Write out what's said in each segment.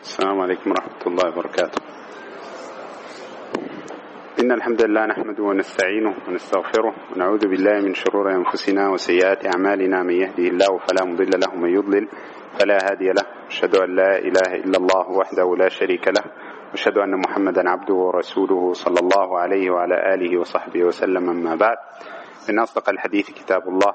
السلام عليكم ورحمة الله وبركاته. إن الحمد لله نحمده ونستعينه ونستغفره ونعوذ بالله من شرور أنفسنا وسيئات أعمالنا. من يهده الله فلا مضل له ومن يضلل فلا هادي له. أشهد أن لا إله إلا الله وحده لا شريك له. وأشهد أن محمدا عبده ورسوله صلى الله عليه وعلى آله وصحبه وسلم. أما بعد إن أصدق الحديث كتاب الله.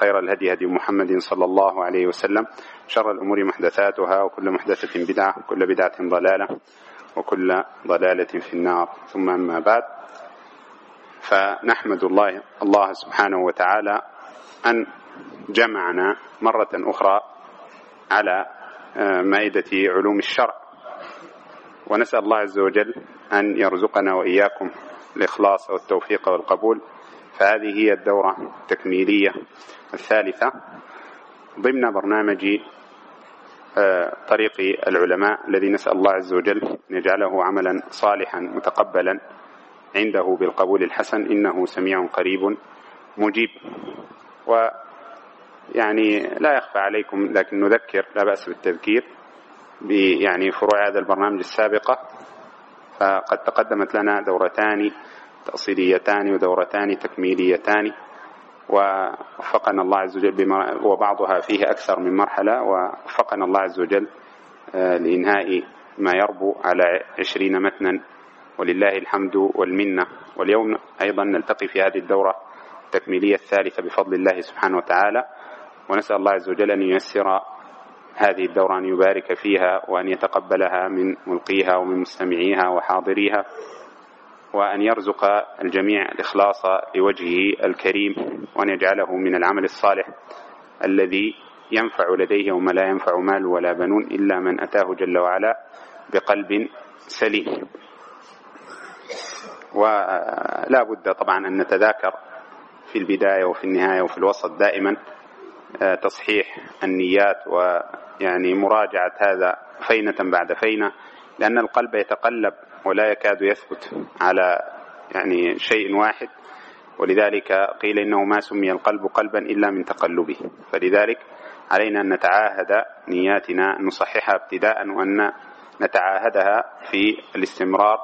خير الهدي هدي محمد صلى الله عليه وسلم. شر الأمور محدثاتها وكل محدثة بدعة وكل بدعة ضلالة وكل ضلالة في النار. ثم أما بعد فنحمد الله الله سبحانه وتعالى أن جمعنا مرة أخرى على مائدة علوم الشرع. ونسأل الله عز وجل أن يرزقنا وإياكم الإخلاص والتوفيق والقبول. فهذه هي الدورة التكميلية الثالثة ضمن برنامج طريق العلماء الذي نسأل الله عز وجل أن يجعله عملا صالحا متقبلا عنده بالقبول الحسن. إنه سميع قريب مجيب. و يعني لا يخفى عليكم لكن نذكر لا بأس بالتذكير يعني فروع هذا البرنامج السابقة. فقد تقدمت لنا دورتان تأصيليتان ودورتان تكميليتان. ووفقنا الله عز وجل بما وبعضها فيه أكثر من مرحلة. ووفقنا الله عز وجل لإنهاء ما يربو على عشرين متنا. ولله الحمد والمنة. واليوم أيضا نلتقي في هذه الدورة التكميلية الثالثة بفضل الله سبحانه وتعالى. ونسأل الله عز وجل أن ييسر هذه الدورة أن يبارك فيها وأن يتقبلها من ملقيها ومن مستمعيها وحاضريها. وأن يرزق الجميع الإخلاص لوجهه الكريم وأن يجعله من العمل الصالح الذي ينفع لديه وما لا ينفع مال ولا بنون إلا من أتاه جل وعلا بقلب سليم. ولا بد طبعا أن نتذاكر في البداية وفي النهاية وفي الوسط دائما تصحيح النيات ويعني مراجعة هذا فينة بعد فينة لأن القلب يتقلب ولا يكاد يثبت على يعني شيء واحد. ولذلك قيل إنه ما سمي القلب قلبا إلا من تقلبه. فلذلك علينا أن نتعاهد نياتنا أن نصححها ابتداء وأن نتعاهدها في الاستمرار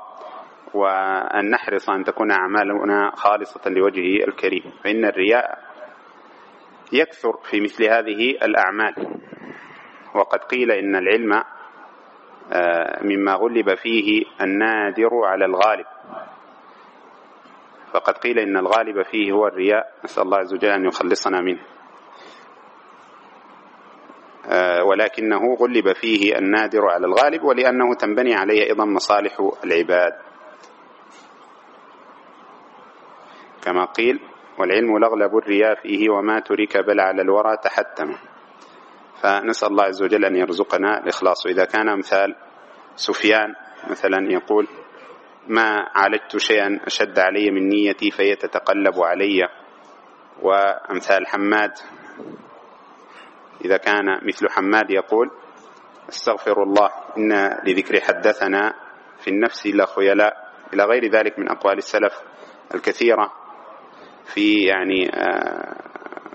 وأن نحرص أن تكون أعمالنا خالصة لوجهه الكريم. فإن الرياء يكثر في مثل هذه الأعمال. وقد قيل إن العلم مما غلب فيه النادر على الغالب. فقد قيل إن الغالب فيه هو الرياء. نسأل الله عز وجل أن يخلصنا منه. ولكنه غلب فيه النادر على الغالب ولأنه تنبني عليه أيضا مصالح العباد. كما قيل والعلم لغلب الرياء فيه وما ترك بل على الورى تحتم فنسأل الله عز وجل أن يرزقنا الإخلاص. وإذا كان أمثال سفيان مثلا يقول ما عالجت شيئا أشد علي من نيتي فهي تتقلب علي. وأمثال حماد إذا كان مثل حماد يقول أستغفر الله إن لذكر حدثنا في النفس إلا خيلاء. إلى غير ذلك من أقوال السلف الكثيرة في يعني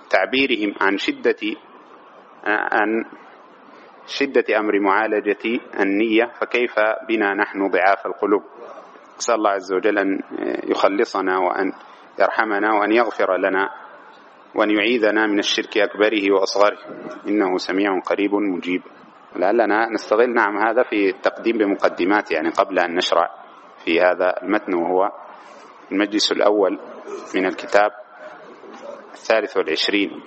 تعبيرهم عن شدة عن شدة أمر معالجة النية فكيف بنا نحن ضعاف القلوب؟ أسأل الله عز وجل أن يخلصنا وأن يرحمنا وأن يغفر لنا وأن يعيذنا من الشرك أكبره وأصغره. إنه سميع قريب مجيب. لعلنا نستغل نعم هذا في التقديم بمقدمات يعني قبل أن نشرع في هذا المتن وهو المجلس الأول من الكتاب الثالث والعشرين.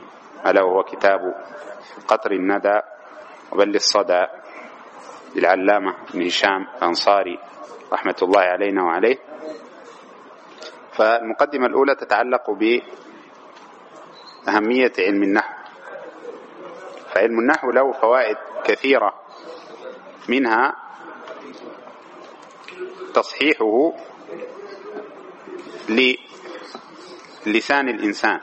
ألا وهو كتاب قطر الندى وبل الصدى للعلامة بن هشام الأنصاري رحمة الله علينا وعليه. فالمقدمة الأولى تتعلق بأهمية علم النحو. فعلم النحو له فوائد كثيرة منها تصحيحه للسان الإنسان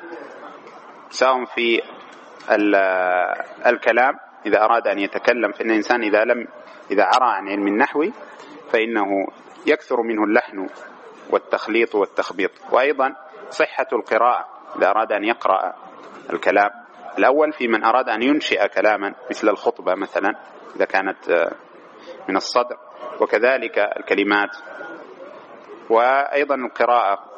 سواء في الكلام. إذا أراد أن يتكلم فإن الإنسان إذا لم إذا عرى عن علم النحو فإنه يكثر منه اللحن والتخليط والتخبيط. وأيضا صحة القراءة إذا أراد أن يقرأ الكلام. الأول في من أراد أن ينشئ كلاما مثل الخطبة مثلا إذا كانت من الصدر. وكذلك الكلمات. وأيضا القراءة.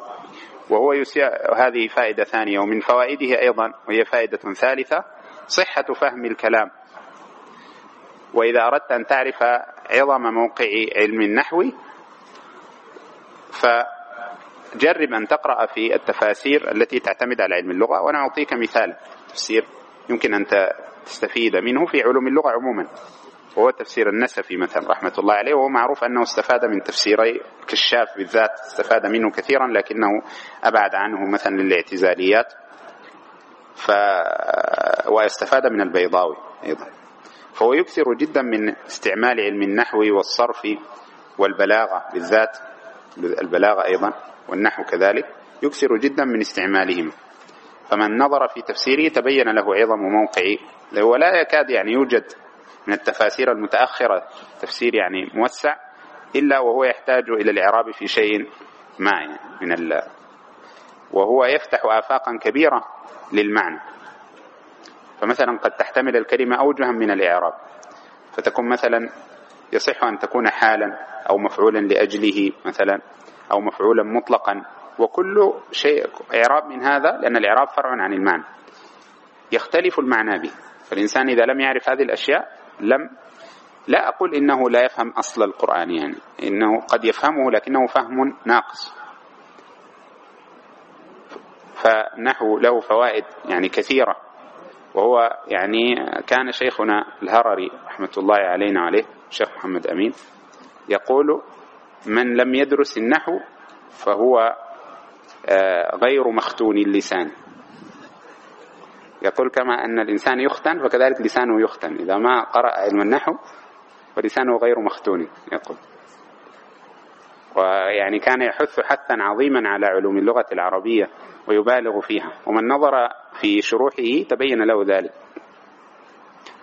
وهو يسيع هذه فائدة ثانية. ومن فوائده أيضا وهي فائدة ثالثة صحة فهم الكلام. وإذا أردت أن تعرف عظم موقع علم النحو فجرب أن تقرأ في التفاسير التي تعتمد على علم اللغة. وأنا أعطيك مثال تفسير يمكن أن تستفيد منه في علوم اللغة عموما. وهو تفسير النسفي مثلا رحمة الله عليه وهو معروف أنه استفاد من تفسيري كشاف بالذات استفاد منه كثيرا لكنه أبعد عنه مثلا للاعتزاليات. ف... واستفاد من البيضاوي أيضا. فهو يكثر جدا من استعمال علم النحو والصرف والبلاغة بالذات البلاغة أيضا والنحو كذلك يكثر جدا من استعمالهم. فمن نظر في تفسيره تبين له عظم موقعي ولا يكاد يعني يوجد من التفاسير المتأخرة تفسير يعني موسع إلا وهو يحتاج إلى الإعراب في شيء ما يعني من ال وهو يفتح آفاقا كبيرة للمعنى. فمثلا قد تحتمل الكلمة أوجها من الإعراب. فتكون مثلا يصح أن تكون حالا أو مفعولا لأجله مثلا أو مفعولا مطلقا. وكل شيء إعراب من هذا لأن الإعراب فرع عن المعنى. يختلف المعنى به. فالإنسان إذا لم يعرف هذه الأشياء لم لا أقول إنه لا يفهم أصل القرآن يعني إنه قد يفهمه لكنه فهم ناقص. فنحو له فوائد يعني كثيرة. وهو يعني كان شيخنا الهرري رحمة الله علينا عليه الشيخ محمد أمين يقول من لم يدرس النحو فهو آه، غير مختون اللسان. يقول كما أن الإنسان يختن فكذلك لسانه يختن. إذا ما قرأ علم النحو فلسانه غير مختون يقول. ويعني كان يحث حثا عظيما على علوم اللغة العربية ويبالغ فيها. ومن نظر في شروحه تبين له ذلك.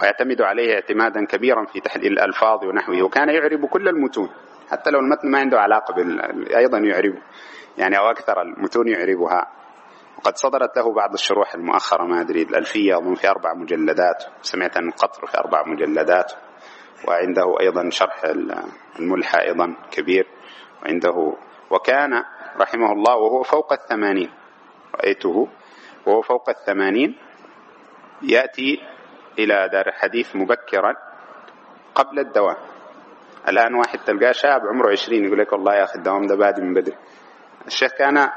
ويعتمد عليه اعتمادا كبيرا في تحليل الألفاظ ونحوه. وكان يعرب كل المتون. حتى لو المتن ما عنده علاقة بال... أيضا يعربه يعني أو أكثر المتون يعربها. وقد صدرت له بعض الشروح المؤخرة ما أدري الألفية أظن في أربع مجلدات سمعت أن القطر في أربع مجلدات وعنده أيضا شرح الملحى أيضا كبير وعنده وكان رحمه الله وهو فوق الثمانين رأيته وهو فوق الثمانين يأتي إلى دار الحديث مبكرا قبل الدوام. الآن واحد تلقاه شاب عمره عشرين يقول لك والله يا أخي الدوام ده بادي من بدري. الشيخ كان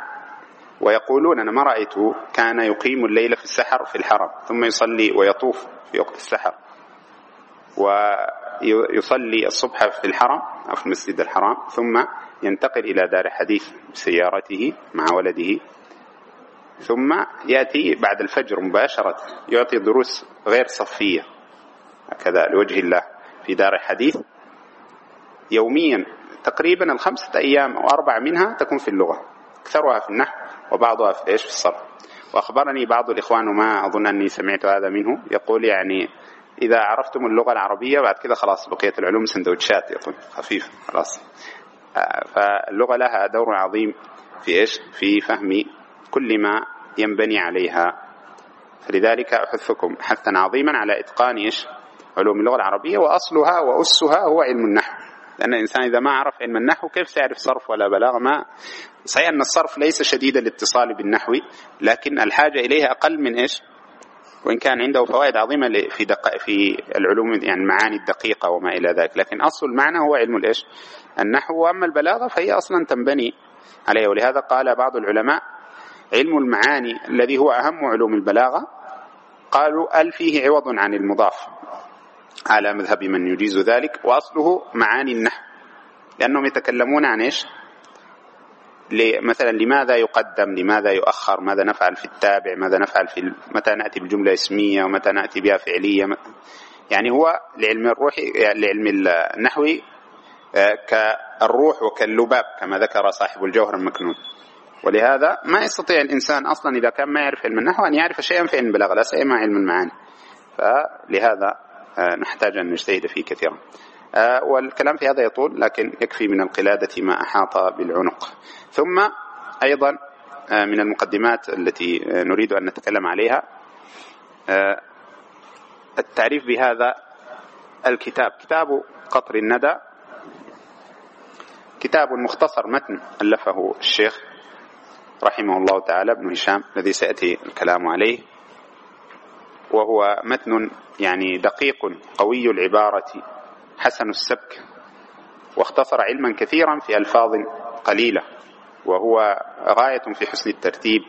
ويقولون أنا ما رأيته كان يقيم الليل في السحر في الحرم ثم يصلي ويطوف في وقت السحر ويصلي الصبح في الحرم أو في المسجد الحرام ثم ينتقل إلى دار حديث بسيارته مع ولده ثم يأتي بعد الفجر مباشرة يعطي دروس غير صفية هكذا لوجه الله في دار الحديث يوميا تقريبا الخمسة أيام أو أربع منها تكون في اللغة أكثرها في النحو. وبعضها في إيش؟ في الصرف وأخبرني بعض الإخوان وما أظن أني سمعت هذا منه. يقول يعني إذا عرفتم اللغة العربية بعد كده خلاص بقية العلوم سندوتشات يقول. خفيف خلاص. آه، فاللغة لها دور عظيم في إيش؟ في فهم كل ما ينبني عليها. فلذلك أحثكم حثا عظيما على إتقان إيش؟ علوم اللغة العربية وأصلها وأسها هو علم النحو. لأن الإنسان إذا ما عرف علم النحو كيف سيعرف صرف ولا بلاغة ما صحيح أن الصرف ليس شديد الاتصال بالنحو لكن الحاجة إليه أقل من إيش؟ وإن كان عنده فوائد عظيمة في دق... في العلوم يعني المعاني الدقيقة وما إلى ذلك. لكن أصل المعنى هو علم الإيش؟ النحو. وأما البلاغة فهي أصلا تنبني عليه ولهذا قال بعض العلماء علم المعاني الذي هو أهم علوم البلاغة قالوا ال فيه عوض عن المضاف. على مذهب من يجيز ذلك وأصله معاني النحو. لأنهم يتكلمون عن إيش؟ مثلا لماذا يقدم لماذا يؤخر ماذا نفعل في التابع ماذا نفعل في متى نأتي بجملة اسمية ومتى نأتي بها فعلية يعني هو لعلم الروح يعني لعلم النحوي آه، كالروح وكاللباب كما ذكر صاحب الجوهر المكنون. ولهذا ما يستطيع الإنسان أصلا إذا كان ما يعرف علم النحو أن يعرف شيئا في علم لا سيما علم المعاني. فلهذا نحتاج أن نجتهد فيه كثيرا. آه، والكلام في هذا يطول لكن يكفي من القلادة ما أحاط بالعنق. ثم أيضا آه، من المقدمات التي نريد أن نتكلم عليها التعريف بهذا الكتاب. كتاب قطر الندى. كتاب مختصر متن ألفه الشيخ رحمه الله تعالى ابن هشام الذي سيأتي الكلام عليه. وهو متن يعني دقيق قوي العبارة حسن السبك واختصر علما كثيرا في ألفاظ قليلة وهو غاية في حسن الترتيب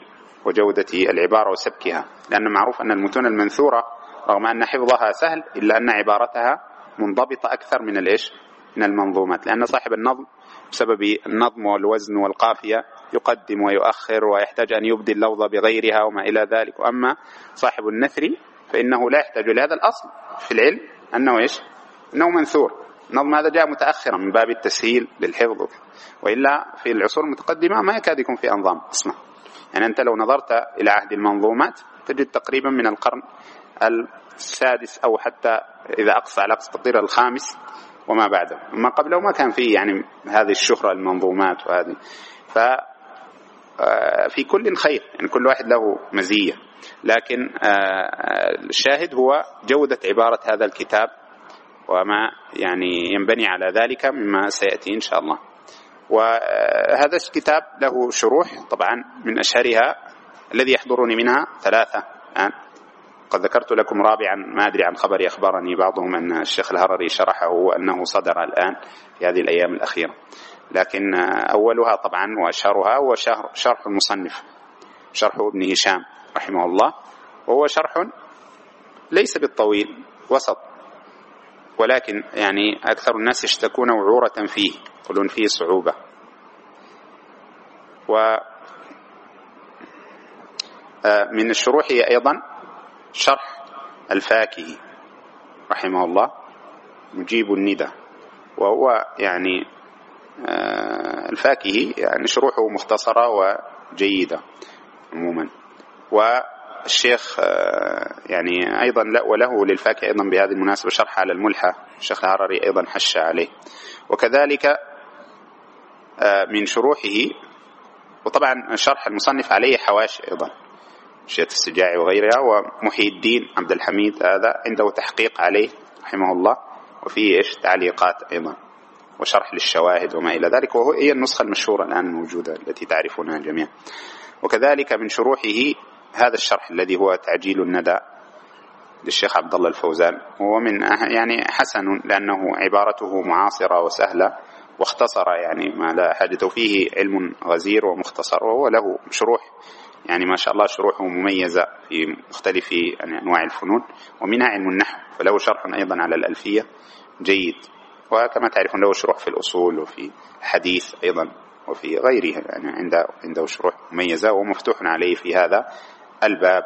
وجودة العبارة وسبكها. لأن معروف أن المتون المنثورة رغم أن حفظها سهل إلا أن عبارتها منضبطة أكثر من الإيش؟ من المنظومات. لأن صاحب النظم بسبب النظم والوزن والقافية يقدم ويؤخر ويحتاج أن يبدي اللفظ بغيرها وما إلى ذلك. وأما صاحب النثر فإنه لا يحتاج لهذا الأصل في العلم أنه إيش؟ أنه منثور. النظم هذا جاء متأخرا من باب التسهيل للحفظ. وإلا في العصور المتقدمة ما يكاد يكون في أنظام أصلا. يعني أنت لو نظرت إلى عهد المنظومات تجد تقريبا من القرن السادس أو حتى إذا أقصى على أقصى تقدير الخامس وما بعده. ما قبله ما كان فيه يعني هذه الشهرة المنظومات وهذه. ف آه، في كل خير. يعني كل واحد له مزية. لكن آه، الشاهد هو جودة عبارة هذا الكتاب وما يعني ينبني على ذلك مما سيأتي إن شاء الله. وهذا الكتاب له شروح طبعا من أشهرها الذي يحضرني منها ثلاثة الآن. قد ذكرت لكم رابعا ما أدري عن خبر أخبرني بعضهم أن الشيخ الهرري شرحه وأنه صدر الآن في هذه الأيام الأخيرة. لكن أولها طبعا وأشهرها هو شرح المصنف شرح ابن هشام. رحمه الله وهو شرح ليس بالطويل وسط. ولكن يعني أكثر الناس يشتكون وعورة فيه يقولون فيه صعوبة. و آه، من الشروح أيضا شرح الفاكهي رحمه الله مجيب الندى. وهو يعني آه، الفاكهي يعني شروحه مختصرة وجيدة عموما. والشيخ آه، يعني أيضا لا وله للفاكهة أيضا بهذه المناسبة شرح على الملحة الشيخ الهرري أيضا حش عليه. وكذلك آه، من شروحه وطبعا شرح المصنف عليه حواشي أيضا شيخ السجاعي وغيرها ومحي الدين عبد الحميد هذا عنده تحقيق عليه رحمه الله وفيه إيش؟ تعليقات أيضا وشرح للشواهد وما إلى ذلك وهو هي النسخة المشهورة الآن الموجودة التي تعرفونها جميعا. وكذلك من شروحه هذا الشرح الذي هو تعجيل الندى للشيخ عبد الله الفوزان وهو من يعني حسن لأنه عبارته معاصرة وسهلة واختصر يعني ما لا حاجة فيه علم غزير ومختصر وهو له شروح يعني ما شاء الله شروحه مميزة في مختلف يعني أنواع الفنون ومنها علم النحو فله شرح أيضا على الألفية جيد. وكما تعرفون له شروح في الأصول وفي الحديث أيضا وفي غيره يعني عنده عنده شروح مميزة ومفتوح عليه في هذا. الباب.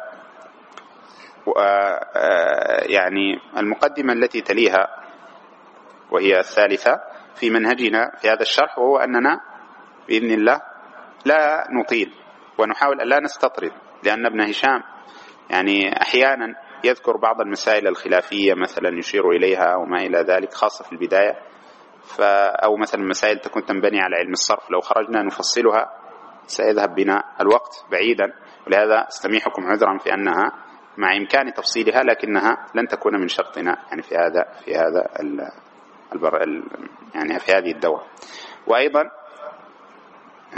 يعني المقدمة التي تليها وهي الثالثة في منهجنا في هذا الشرح وهو أننا بإذن الله لا نطيل ونحاول أن لا نستطرد لأن ابن هشام يعني أحيانا يذكر بعض المسائل الخلافية مثلا يشير إليها وما إلى ذلك خاصة في البداية. أو مثلا مسائل تكون تنبني على علم الصرف لو خرجنا نفصلها سيذهب بنا الوقت بعيدا. ولهذا استميحكم عذرا في أنها مع إمكان تفصيلها لكنها لن تكون من شرطنا يعني في هذا في هذا البر يعني في هذه الدورة. وأيضا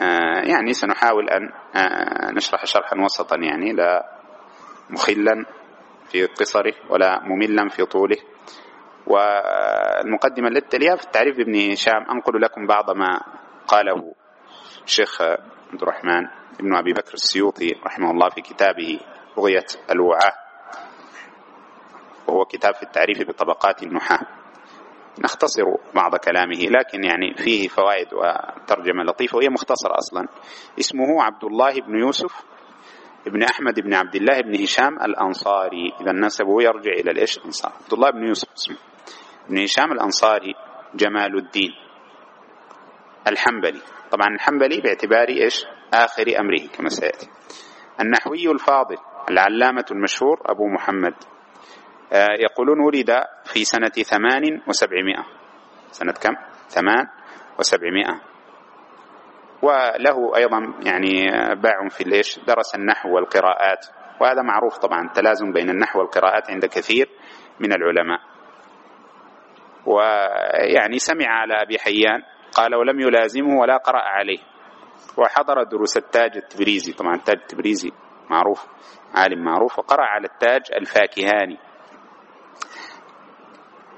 آه، يعني سنحاول أن آه، نشرح شرحا وسطا يعني لا مخلا في قصره ولا مملا في طوله. والمقدمة التي في التعريف بابن هشام أنقل لكم بعض ما قاله الشيخ عبد الرحمن بن أبي بكر السيوطي رحمه الله في كتابه بغية الوعاة وهو كتاب في التعريف بطبقات النحاة. نختصر بعض كلامه لكن يعني فيه فوائد وترجمة لطيفة وهي مختصرة أصلا. اسمه عبد الله بن يوسف ابن أحمد بن عبد الله بن هشام الأنصاري. إذا نسبه يرجع إلى الإيش؟ الأنصار. عبد الله بن يوسف اسمه. ابن هشام الأنصاري جمال الدين. الحنبلي. طبعا الحنبلي باعتبار إيش؟ آخر أمره كما سيأتي. النحوي الفاضل العلامة المشهور أبو محمد. آه، يقولون ولد في سنة ثمان وسبعمائة. سنة كم؟ ثمان وسبعمائة. وله أيضا يعني باع في الإيش؟ درس النحو والقراءات. وهذا معروف طبعا التلازم بين النحو والقراءات عند كثير من العلماء. ويعني سمع على أبي حيان قال ولم يلازمه ولا قرأ عليه. وحضر دروس التاج التبريزي. طبعا التاج التبريزي معروف عالم معروف. وقرأ على التاج الفاكهاني.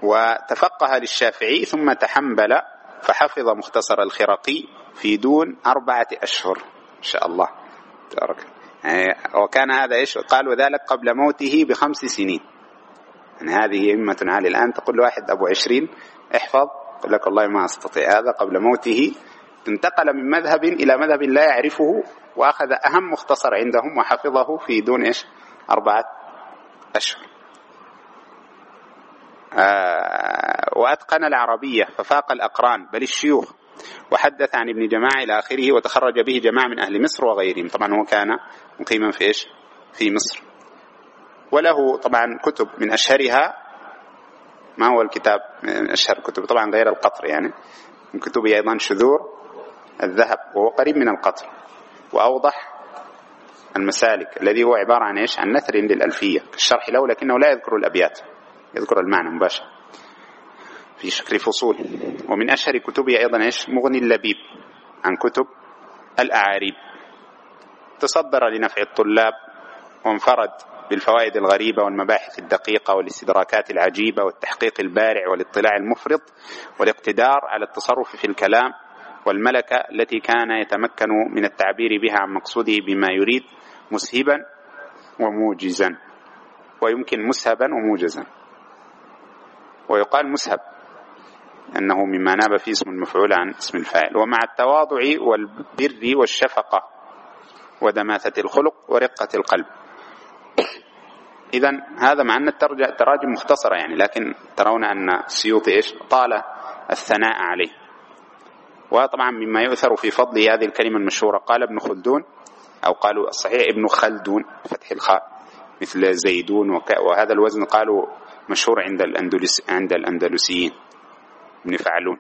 وتفقه للشافعي ثم تحنبل فحفظ مختصر الخرقي في دون أربعة أشهر. إن شاء الله. تبارك. يعني وكان هذا إيش؟ قال وذلك قبل موته بخمس سنين. يعني هذه أمة عالية الآن. تقول لواحد أبو عشرين احفظ لك والله ما أستطيع. هذا قبل موته. انتقل من مذهب إلى مذهب لا يعرفه وأخذ أهم مختصر عندهم وحفظه في دون إيش؟ أربعة أشهر. آه وأتقن العربية ففاق الأقران بل الشيوخ. وحدث عن ابن جماعة إلى آخره وتخرج به جماعة من أهل مصر وغيرهم. طبعا هو كان مقيما في إيش؟ في مصر. وله طبعا كتب من أشهرها. ما هو الكتاب من أشهر كتب طبعا غير القطر يعني. من كتبه أيضا شذور الذهب وهو قريب من القطر. وأوضح المسالك الذي هو عبارة عن إيش؟ عن نثر للألفية كالشرح له لكنه لا يذكر الأبيات يذكر المعنى مباشر في شكل فصول. ومن أشهر كتبه أيضا إيش؟ مغني اللبيب عن كتب الأعاريب. تصدر لنفع الطلاب وانفرد بالفوائد الغريبة والمباحث الدقيقة والاستدراكات العجيبة والتحقيق البارع والاطلاع المفرط والاقتدار على التصرف في الكلام والملكة التي كان يتمكن من التعبير بها عن مقصوده بما يريد مسهبا وموجزا. ويمكن مسهبا وموجزا. ويقال مسهب أنه مما ناب فيه اسم المفعول عن اسم الفاعل. ومع التواضع والبر والشفقة ودماثة الخلق ورقة القلب. إذا هذا مع أن التراجم مختصرة يعني لكن ترون أن السيوطي إيش؟ طال الثناء عليه. وطبعا مما يؤثر في فضل هذه الكلمة المشهورة قال ابن خلدون أو قالوا الصحيح ابن خلدون فتح الخاء مثل زيدون وهذا الوزن قالوا مشهور عند الأندلس عند الأندلسيين ابن فعلون.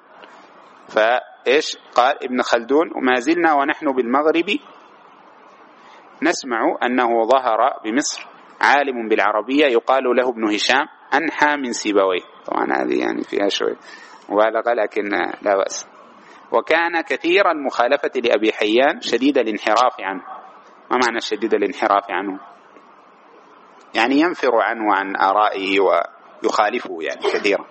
فإيش؟ قال ابن خلدون وما زلنا ونحن بالمغرب نسمع أنه ظهر بمصر عالم بالعربية يقال له ابن هشام أنحى من سيبويه. طبعا هذه يعني فيها شوي مبالغة لكن لا بأس. وكان كثير المخالفة لأبي حيان شديد الانحراف عنه. ما معنى شديد الانحراف عنه؟ يعني ينفر عنه عن آرائه ويخالفه يعني كثيرا.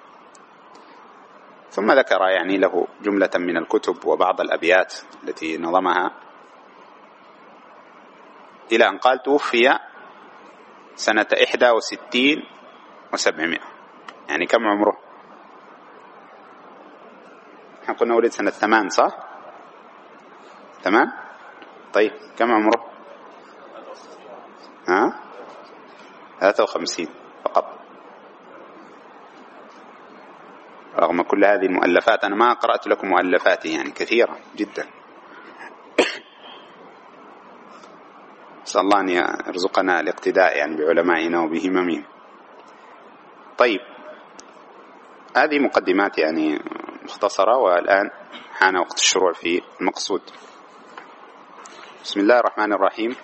ثم ذكر يعني له جملة من الكتب وبعض الأبيات التي نظمها. إلى أن قال توفي سنة إحدى وستين وسبعمائة. يعني كم عمره؟ إحنا قلنا ولد سنة ثمان صح؟ ثمان؟ طيب كم عمره؟ ها؟ ثلاثة وخمسين فقط. رغم كل هذه المؤلفات أنا ما قرأت لكم مؤلفاته يعني كثيرة جدا. نسأل الله أن يرزقنا الاقتداء يعني بعلمائنا وبهممهم. طيب هذه مقدمات يعني مختصرة والآن حان وقت الشروع في المقصود. بسم الله الرحمن الرحيم.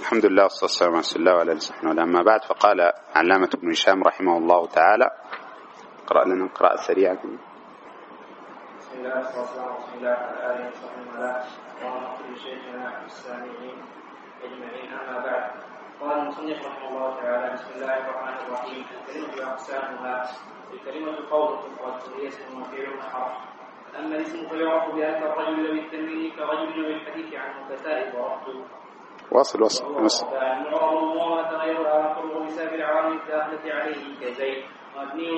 الحمد لله والصلاة والسلام على رسول الله وعلى آله وصحبه أما بعد فقال علامة ابن هشام رحمه الله تعالى. اقرأ لنا قراءة سريعة. الله والصلاة والسلام على آله وصحبه وعلى شيخنا السامعين أجمعين أما بعد. قال المصنف رحمه الله تعالى بسم الله الرحمن الرحيم. الكلمة أقسامها الكلمة القول تفرد وهي اسم وفعل حرف. أما الاسم فيعرف بأن الرجل بالتنوين كرجل بالحديث عنه كسائر ورفض واصل واصل زيد مبني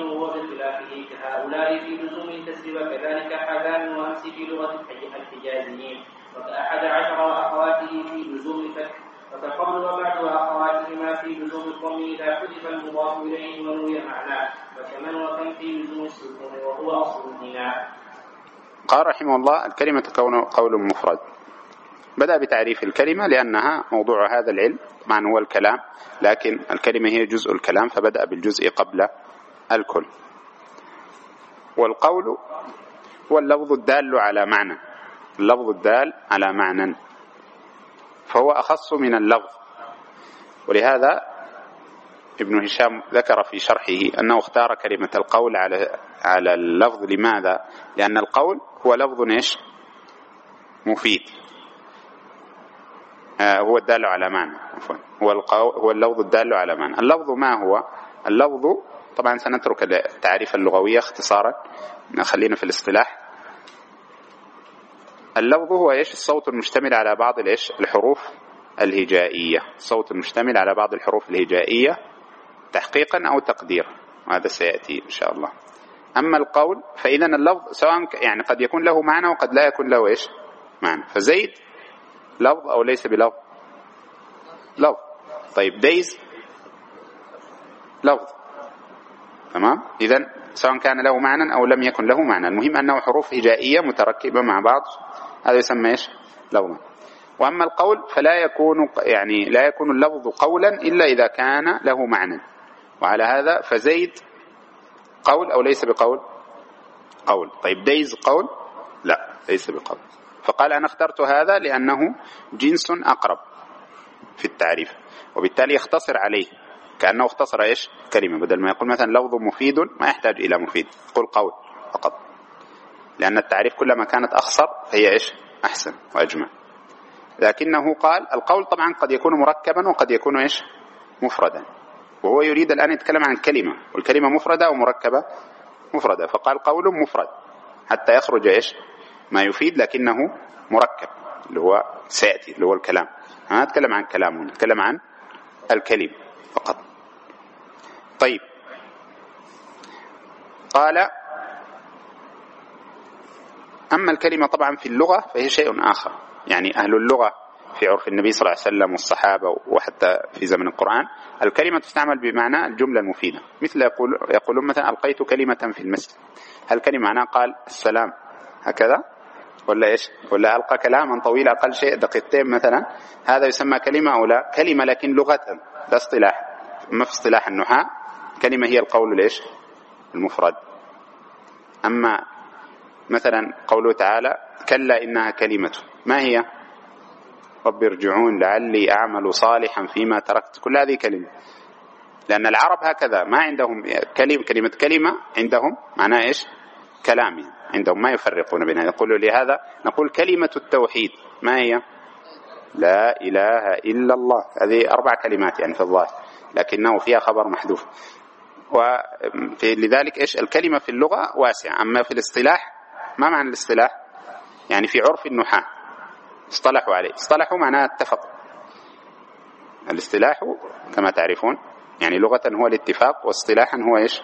في لزوم إذا حذف المضاف إليه ونوي معناه وكمن وكم في لزوم وهو البناء قال رحمه الله الكلمة قول مفرد. بدأ بتعريف الكلمة لأنها موضوع هذا العلم طبعا هو الكلام لكن الكلمة هي جزء الكلام فبدأ بالجزء قبل الكل والقول هو اللفظ الدال على معنى اللفظ الدال على معنى فهو أخص من اللفظ ولهذا ابن هشام ذكر في شرحه أنه اختار كلمة القول على على اللفظ لماذا؟ لأن القول هو لفظ إيش؟ مفيد هو الدال على معنى عفوا. هو القول هو اللفظ الدال على معنى. اللفظ ما هو؟ اللفظ طبعا سنترك التعريف اللغوية اختصارا خلينا في الاصطلاح. اللفظ هو إيش؟ الصوت المشتمل على بعض الإيش؟ الحروف الهجائية. الصوت المشتمل على بعض الحروف الهجائية تحقيقا أو تقديرا. وهذا سيأتي إن شاء الله. أما القول فإذا اللفظ سواء يعني قد يكون له معنى وقد لا يكون له إيش؟ معنى. فزيد لفظ أو ليس بلفظ؟ لفظ. طيب ديز لفظ. تمام؟ إذا سواء كان له معنى أو لم يكن له معنى. المهم أنه حروف هجائية متركبة مع بعض. هذا يسمى إيش؟ لفظا. وأما القول فلا يكون يعني لا يكون اللفظ قولا إلا إذا كان له معنى. وعلى هذا فزيد قول أو ليس بقول؟ قول. طيب ديز قول؟ لا ليس بقول. فقال أنا اخترت هذا لأنه جنس أقرب في التعريف وبالتالي يختصر عليه كأنه اختصر إيش؟ كلمة بدل ما يقول مثلا لفظ مفيد ما يحتاج إلى مفيد قل قول فقط. لأن التعريف كلما كانت أخصر فهي إيش؟ أحسن وأجمل. لكنه قال القول طبعا قد يكون مركبا وقد يكون إيش؟ مفردا. وهو يريد الآن يتكلم عن كلمة والكلمة مفردة ومركبة مفردة فقال قول مفرد حتى يخرج إيش؟ ما يفيد لكنه مركب اللي هو سيأتي اللي هو الكلام. ما نتكلم عن كلام نتكلم عن الكلمة فقط. طيب. قال أما الكلمة طبعا في اللغة فهي شيء آخر. يعني أهل اللغة في عرف النبي صلى الله عليه وسلم والصحابة وحتى في زمن القرآن الكلمة تستعمل بمعنى الجملة المفيدة. مثل يقول يقولون مثلا ألقيت كلمة في المسجد. هل كلمة معناها قال السلام؟ هكذا. ولا إيش؟ ولا ألقى كلاما طويلا أقل شيء دقيقتين مثلا. هذا يسمى كلمة أو لا؟ كلمة لكن لغة لا اصطلاح. ما في اصطلاح النحاة. كلمة هي القول ليش المفرد. أما مثلا قوله تعالى كلا إنها كلمة. ما هي؟ رب ارجعون لعلي أعمل صالحا فيما تركت. كل هذه كلمة. لأن العرب هكذا ما عندهم كلمة كلمة كلمة عندهم معناها إيش؟ كلام عندهم ما يفرقون بينها يقولوا لهذا نقول كلمة التوحيد ما هي؟ لا إله إلا الله. هذه أربع كلمات يعني في الظاهر لكنه فيها خبر محذوف. ولذلك إيش؟ الكلمة في اللغة واسعة أما في الاصطلاح ما معنى الاصطلاح؟ يعني في عرف النحاة. اصطلحوا عليه. اصطلحوا معناه اتفقوا. الاصطلاح كما تعرفون يعني لغة هو الاتفاق واصطلاحا هو إيش؟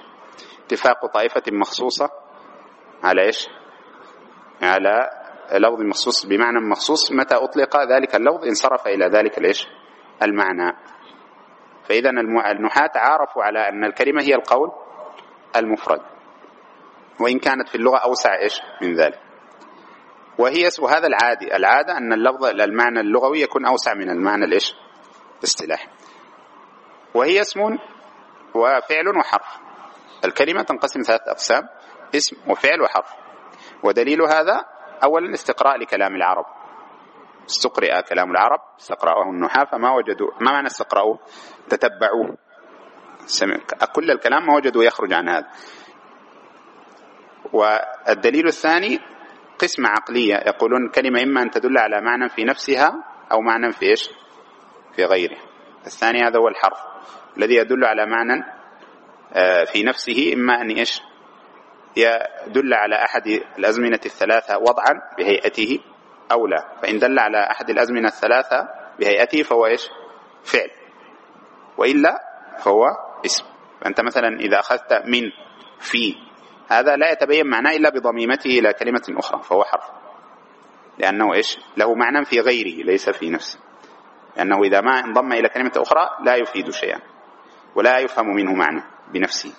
اتفاق طائفة مخصوصة على إيش؟ على لفظ مخصوص بمعنى مخصوص متى أطلق ذلك اللفظ انصرف إلى ذلك الإيش؟ المعنى. فإذا النحاة عارفوا على أن الكلمة هي القول المفرد. وإن كانت في اللغة أوسع إيش؟ من ذلك. وهي وهذا العادي العادة أن اللفظ المعنى اللغوي يكون أوسع من المعنى الإيش؟ الاصطلاحي وهي اسم وفعل وحرف. الكلمة تنقسم ثلاث أقسام. اسم وفعل وحرف. ودليل هذا أولا استقراء لكلام العرب. استقرئ كلام العرب استقرأه النحاة فما وجدوا ما معنى استقرأوه تتبعوه كل الكلام ما وجدوا يخرج عن هذا. والدليل الثاني قسمة عقلية يقولون كلمة إما أن تدل على معنى في نفسها أو معنى في إيش؟ في غيره الثاني هذا هو الحرف الذي يدل على معنى آه، في نفسه إما أن إيش؟ يدل على أحد الأزمنة الثلاثة وضعا بهيئته أو لا. فإن دل على أحد الأزمنة الثلاثة بهيئته فهو إيش؟ فعل. وإلا فهو اسم. فأنت مثلا إذا أخذت من في هذا لا يتبين معناه إلا بضميمته إلى كلمة أخرى فهو حرف. لأنه إيش؟ له معنى في غيره ليس في نفسه لأنه إذا ما انضم إلى كلمة أخرى لا يفيد شيئا ولا يفهم منه معنى بنفسه.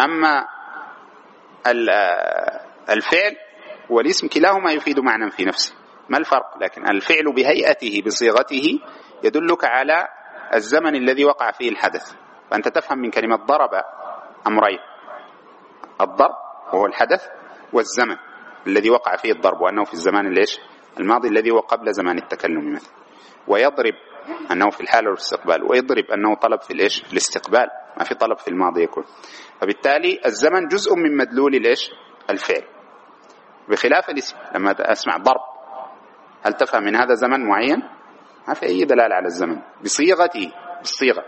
أما الفعل والاسم كلاهما يفيد معنى في نفسه. ما الفرق؟ لكن الفعل بهيئته بصيغته يدلك على الزمن الذي وقع فيه الحدث. فأنت تفهم من كلمة ضرب أمرين. الضرب وهو الحدث والزمن الذي وقع فيه الضرب وأنه في الزمان الماضي الذي هو قبل زمان التكلم مثلا. ويضرب أنه في الحال والاستقبال ويضرب أنه طلب في الإيش؟ الاستقبال ما في طلب في الماضي يكون. فبالتالي الزمن جزء من مدلول الإيش؟ الفعل. بخلاف الاسم لما أسمع ضرب هل تفهم من هذا زمن معين؟ ما في أي دلالة على الزمن. بصيغته بالصيغة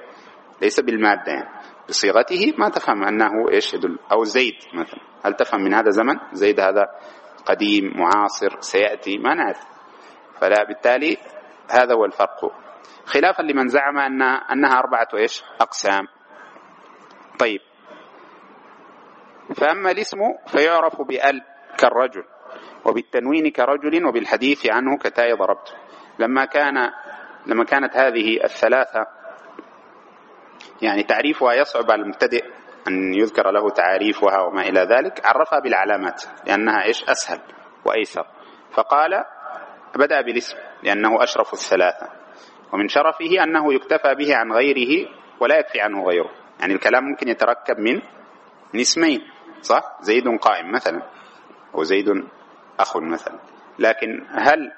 ليس بالمادة. يعني بصيغته ما تفهم أنه إيش يدل أو زيد مثلا. هل تفهم من هذا زمن؟ زيد هذا قديم معاصر سيأتي ما نعرف. فلا بالتالي هذا هو الفرق. خلافا لمن زعم أن أنها أربعة إيش؟ أقسام. طيب. فأما الاسم فيعرف بأل كالرجل وبالتنوين كرجل وبالحديث عنه كتاي ضربت. لما كان لما كانت هذه الثلاثة يعني تعريفها يصعب على المبتدئ أن يذكر له تعاريفها وما إلى ذلك عرفها بالعلامات لأنها إيش؟ أسهل وأيسر. فقال بدأ بالاسم لأنه أشرف الثلاثة. ومن شرفه أنه يكتفى به عن غيره ولا يكفي عنه غيره. يعني الكلام ممكن يتركب من من اسمين صح؟ زيد قائم مثلا وزيد أخ مثلا. لكن هل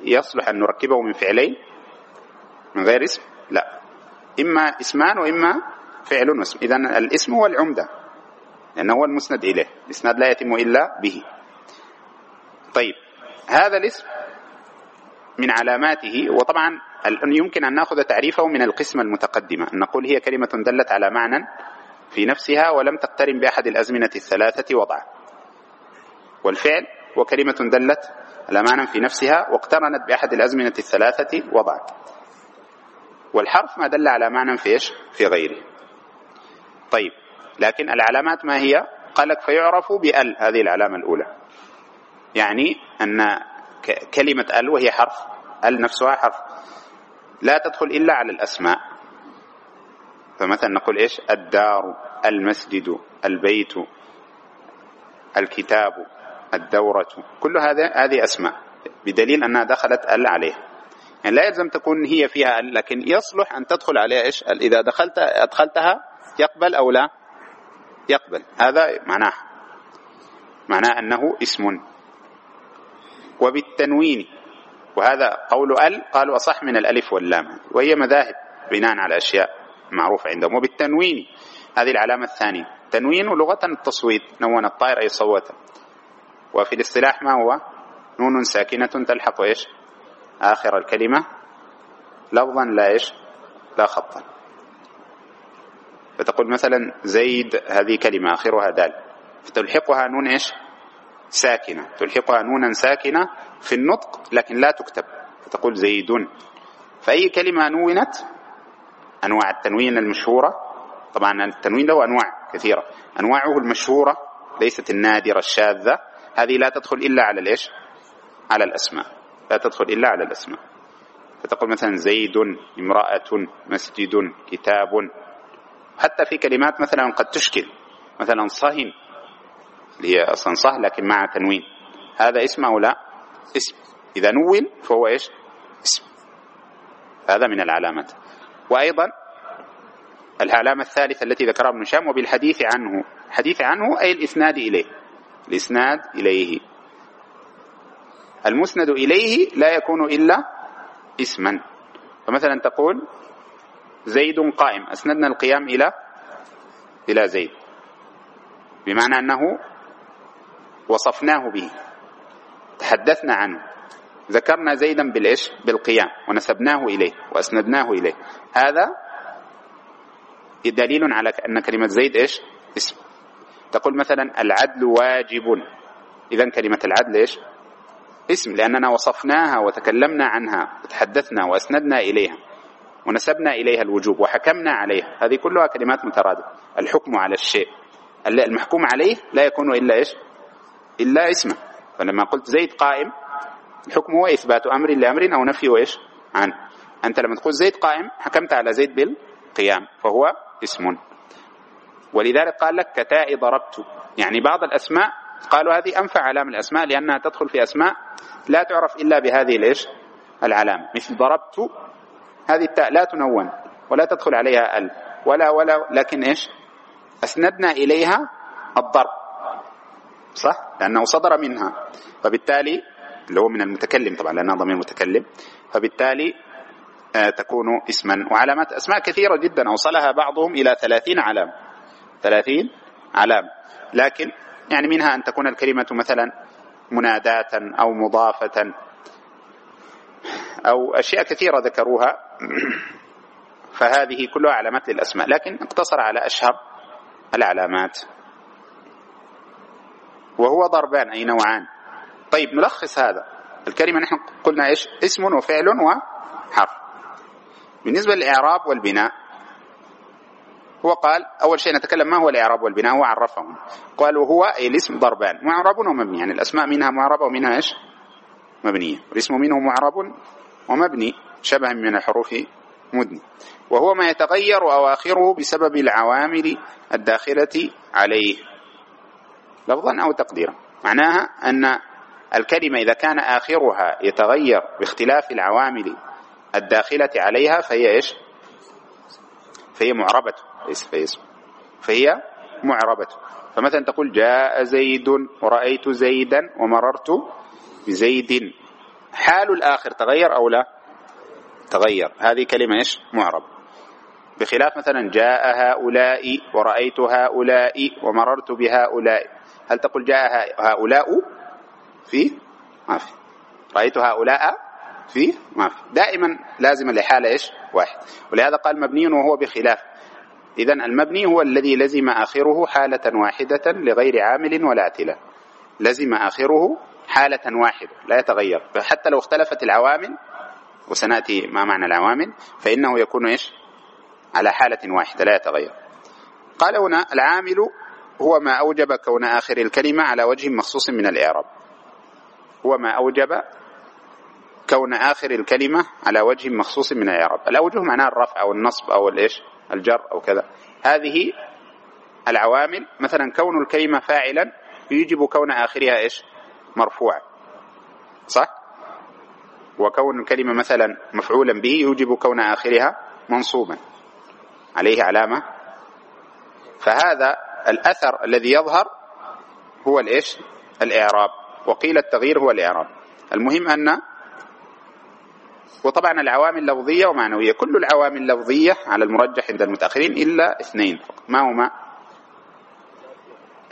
يصلح أن نركبه من فعلين؟ من غير اسم؟ لا. إما اسمان وإما فعل واسم. إذا الاسم هو العمدة لأنه هو المسند إليه. الإسناد لا يتم إلا به. طيب هذا الاسم من علاماته وطبعا يمكن أن نأخذ تعريفه من القسمة المتقدمة أن نقول هي كلمة دلت على معنى في نفسها ولم تقترن بأحد الأزمنة الثلاثة وضعا والفعل وكلمة دلت على معنى في نفسها واقترنت بأحد الأزمنة الثلاثة وضعا والحرف ما دل على معنى في إيش؟ في غيره. طيب لكن العلامات ما هي؟ قال لك فيعرف بأل هذه العلامة الأولى. يعني أن كلمة أل وهي حرف ال نفسها حرف. لا تدخل إلا على الأسماء. فمثلا نقول إيش؟ الدار المسجد البيت الكتاب الدورة. كل هذا هذه أسماء. بدليل أنها دخلت ال عليها. يعني لا يلزم تكون هي فيها ال لكن يصلح أن تدخل عليها إيش؟ إذا دخلت أدخلتها يقبل أو لا؟ يقبل. هذا معناه. معناه أنه اسم. وبالتنوين. وهذا قول ال قالوا أصح من الألف واللام. وهي مذاهب بناء على أشياء معروفة عندهم. وبالتنوين هذه العلامة الثانية. تنوين لغة التصويت نون الطائر أي صوت. وفي الاصطلاح ما هو؟ نون ساكنة تلحق إيش؟ آخر الكلمة. لفظا لا إيش؟ لا خطا. فتقول مثلا زيد هذه كلمة آخرها دال. فتلحقها نون إيش؟ ساكنة. تلحقها نونا ساكنة في النطق لكن لا تكتب. فتقول زيد فأي كلمة نونت؟ أنواع. التنوين المشهورة. طبعا التنوين له أنواع كثيرة. أنواعه المشهورة ليست النادرة الشاذة. هذه لا تدخل إلا على الإيش؟ على الأسماء. لا تدخل إلا على الأسماء. فتقول مثلا زيد امرأة مسجد كتاب. حتى في كلمات مثلا قد تشكل. مثلا صهن. اللي هي أصلا صح لكن مع تنوين. هذا اسم أو لا؟ اسم. إذا نون فهو إيش؟ اسم. هذا من العلامات وأيضا العلامة الثالثة التي ذكرها ابن هشام وبالحديث عنه. الحديث عنه أي الإسناد إليه؟ الإسناد إليه. المسند إليه لا يكون إلا اسما. فمثلا تقول زيد قائم. أسندنا القيام إلى إلى زيد. بمعنى أنه وصفناه به. تحدثنا عنه. ذكرنا زيدا بالإيش بالقيام ونسبناه إليه وأسندناه إليه. هذا دليل على أن كلمة زيد إيش؟ اسم. تقول مثلا العدل واجب. إذا كلمة العدل إيش؟ اسم لأننا وصفناها وتكلمنا عنها وتحدثنا وأسندنا إليها ونسبنا إليها الوجوب وحكمنا عليها. هذه كلها كلمات مترادفة. الحكم على الشيء. المحكوم عليه لا يكون إلا إيش؟ إلا اسمه. فلما قلت زيد قائم الحكم هو إثبات أمر لأمر أو نفي إيش عنه. أنت لما تقول زيد قائم حكمت على زيد بالقيام فهو اسم. ولذلك قال لك كتاء ضربت. يعني بعض الأسماء قالوا هذه أنفع علام الأسماء لأنها تدخل في أسماء لا تعرف إلا بهذه الإيش؟ العلامة مثل ضربت هذه التاء لا تنون ولا تدخل عليها ال. ولا ولا لكن إيش؟ أسندنا إليها الضرب. صح؟ لأنه صدر منها. فبالتالي اللي هو من المتكلم طبعا لأنها ضمير متكلم. فبالتالي آه تكون اسما وعلامات أسماء كثيرة جدا. أوصلها بعضهم إلى ثلاثين علامة ثلاثين علامة لكن يعني منها أن تكون الكلمة مثلا مناداة أو مضافة أو أشياء كثيرة ذكروها. فهذه كلها علامات للأسماء. لكن اقتصر على أشهر العلامات. وهو ضربان أي نوعان. طيب نلخص هذا. الكلمة نحن قلنا إيش؟ اسم وفعل وحرف. بالنسبة للإعراب والبناء هو قال أول شيء نتكلم ما هو الإعراب والبناء؟ هو عرفهم. قال وهو أي الاسم ضربان. معرب ومبني. يعني الأسماء منها معربة ومنها إيش؟ مبنية. الاسم منه معرب ومبني شبه من الحروف مدني وهو ما يتغير أواخره بسبب العوامل الداخلة عليه. لفظا أو تقديرا. معناها أن الكلمة إذا كان آخرها يتغير باختلاف العوامل الداخلة عليها فهي إيش؟ فهي معربة. ليس فهي اسم. فهي معربة. فمثلا تقول جاء زيد ورأيت زيدا ومررت بزيد. حال الآخر تغير أو لا؟ تغير. هذه كلمة إيش؟ معرب بخلاف مثلا جاء هؤلاء ورأيت هؤلاء ومررت بهؤلاء. هل تقول جاء هؤلاء في ما في رأيت هؤلاء في ما في دائما لازم الإحالة إيش؟ واحد. ولهذا قال مبني وهو بخلاف. إذا المبني هو الذي لزم آخره حالة واحدة لغير عامل ولا اعتلال لزم آخره حالة واحدة لا يتغير. حتى لو اختلفت العوامل وسنأتي ما معنى العوامل فإنه يكون إيش؟ على حالة واحدة لا يتغير. قال هنا العامل هو ما أوجب كون آخر الكلمة على وجه مخصوص من الإعراب. هو ما أوجب كون آخر الكلمة على وجه مخصوص من الإعراب. الأوجه معناه الرفع أو النصب أو الإيش؟ الجر أو كذا. هذه العوامل مثلا كون الكلمة فاعلا يجب كون آخرها إيش؟ مرفوعا. صح؟ وكون الكلمة مثلا مفعولا به يوجب كون آخرها منصوبا. عليه علامة. فهذا الأثر الذي يظهر هو الإيش؟ الإعراب. وقيل التغيير هو الإعراب. المهم أن وطبعا العوامل لفظية ومعنوية. كل العوامل اللفظية على المرجح عند المتأخرين إلا اثنين فقط. ما هما؟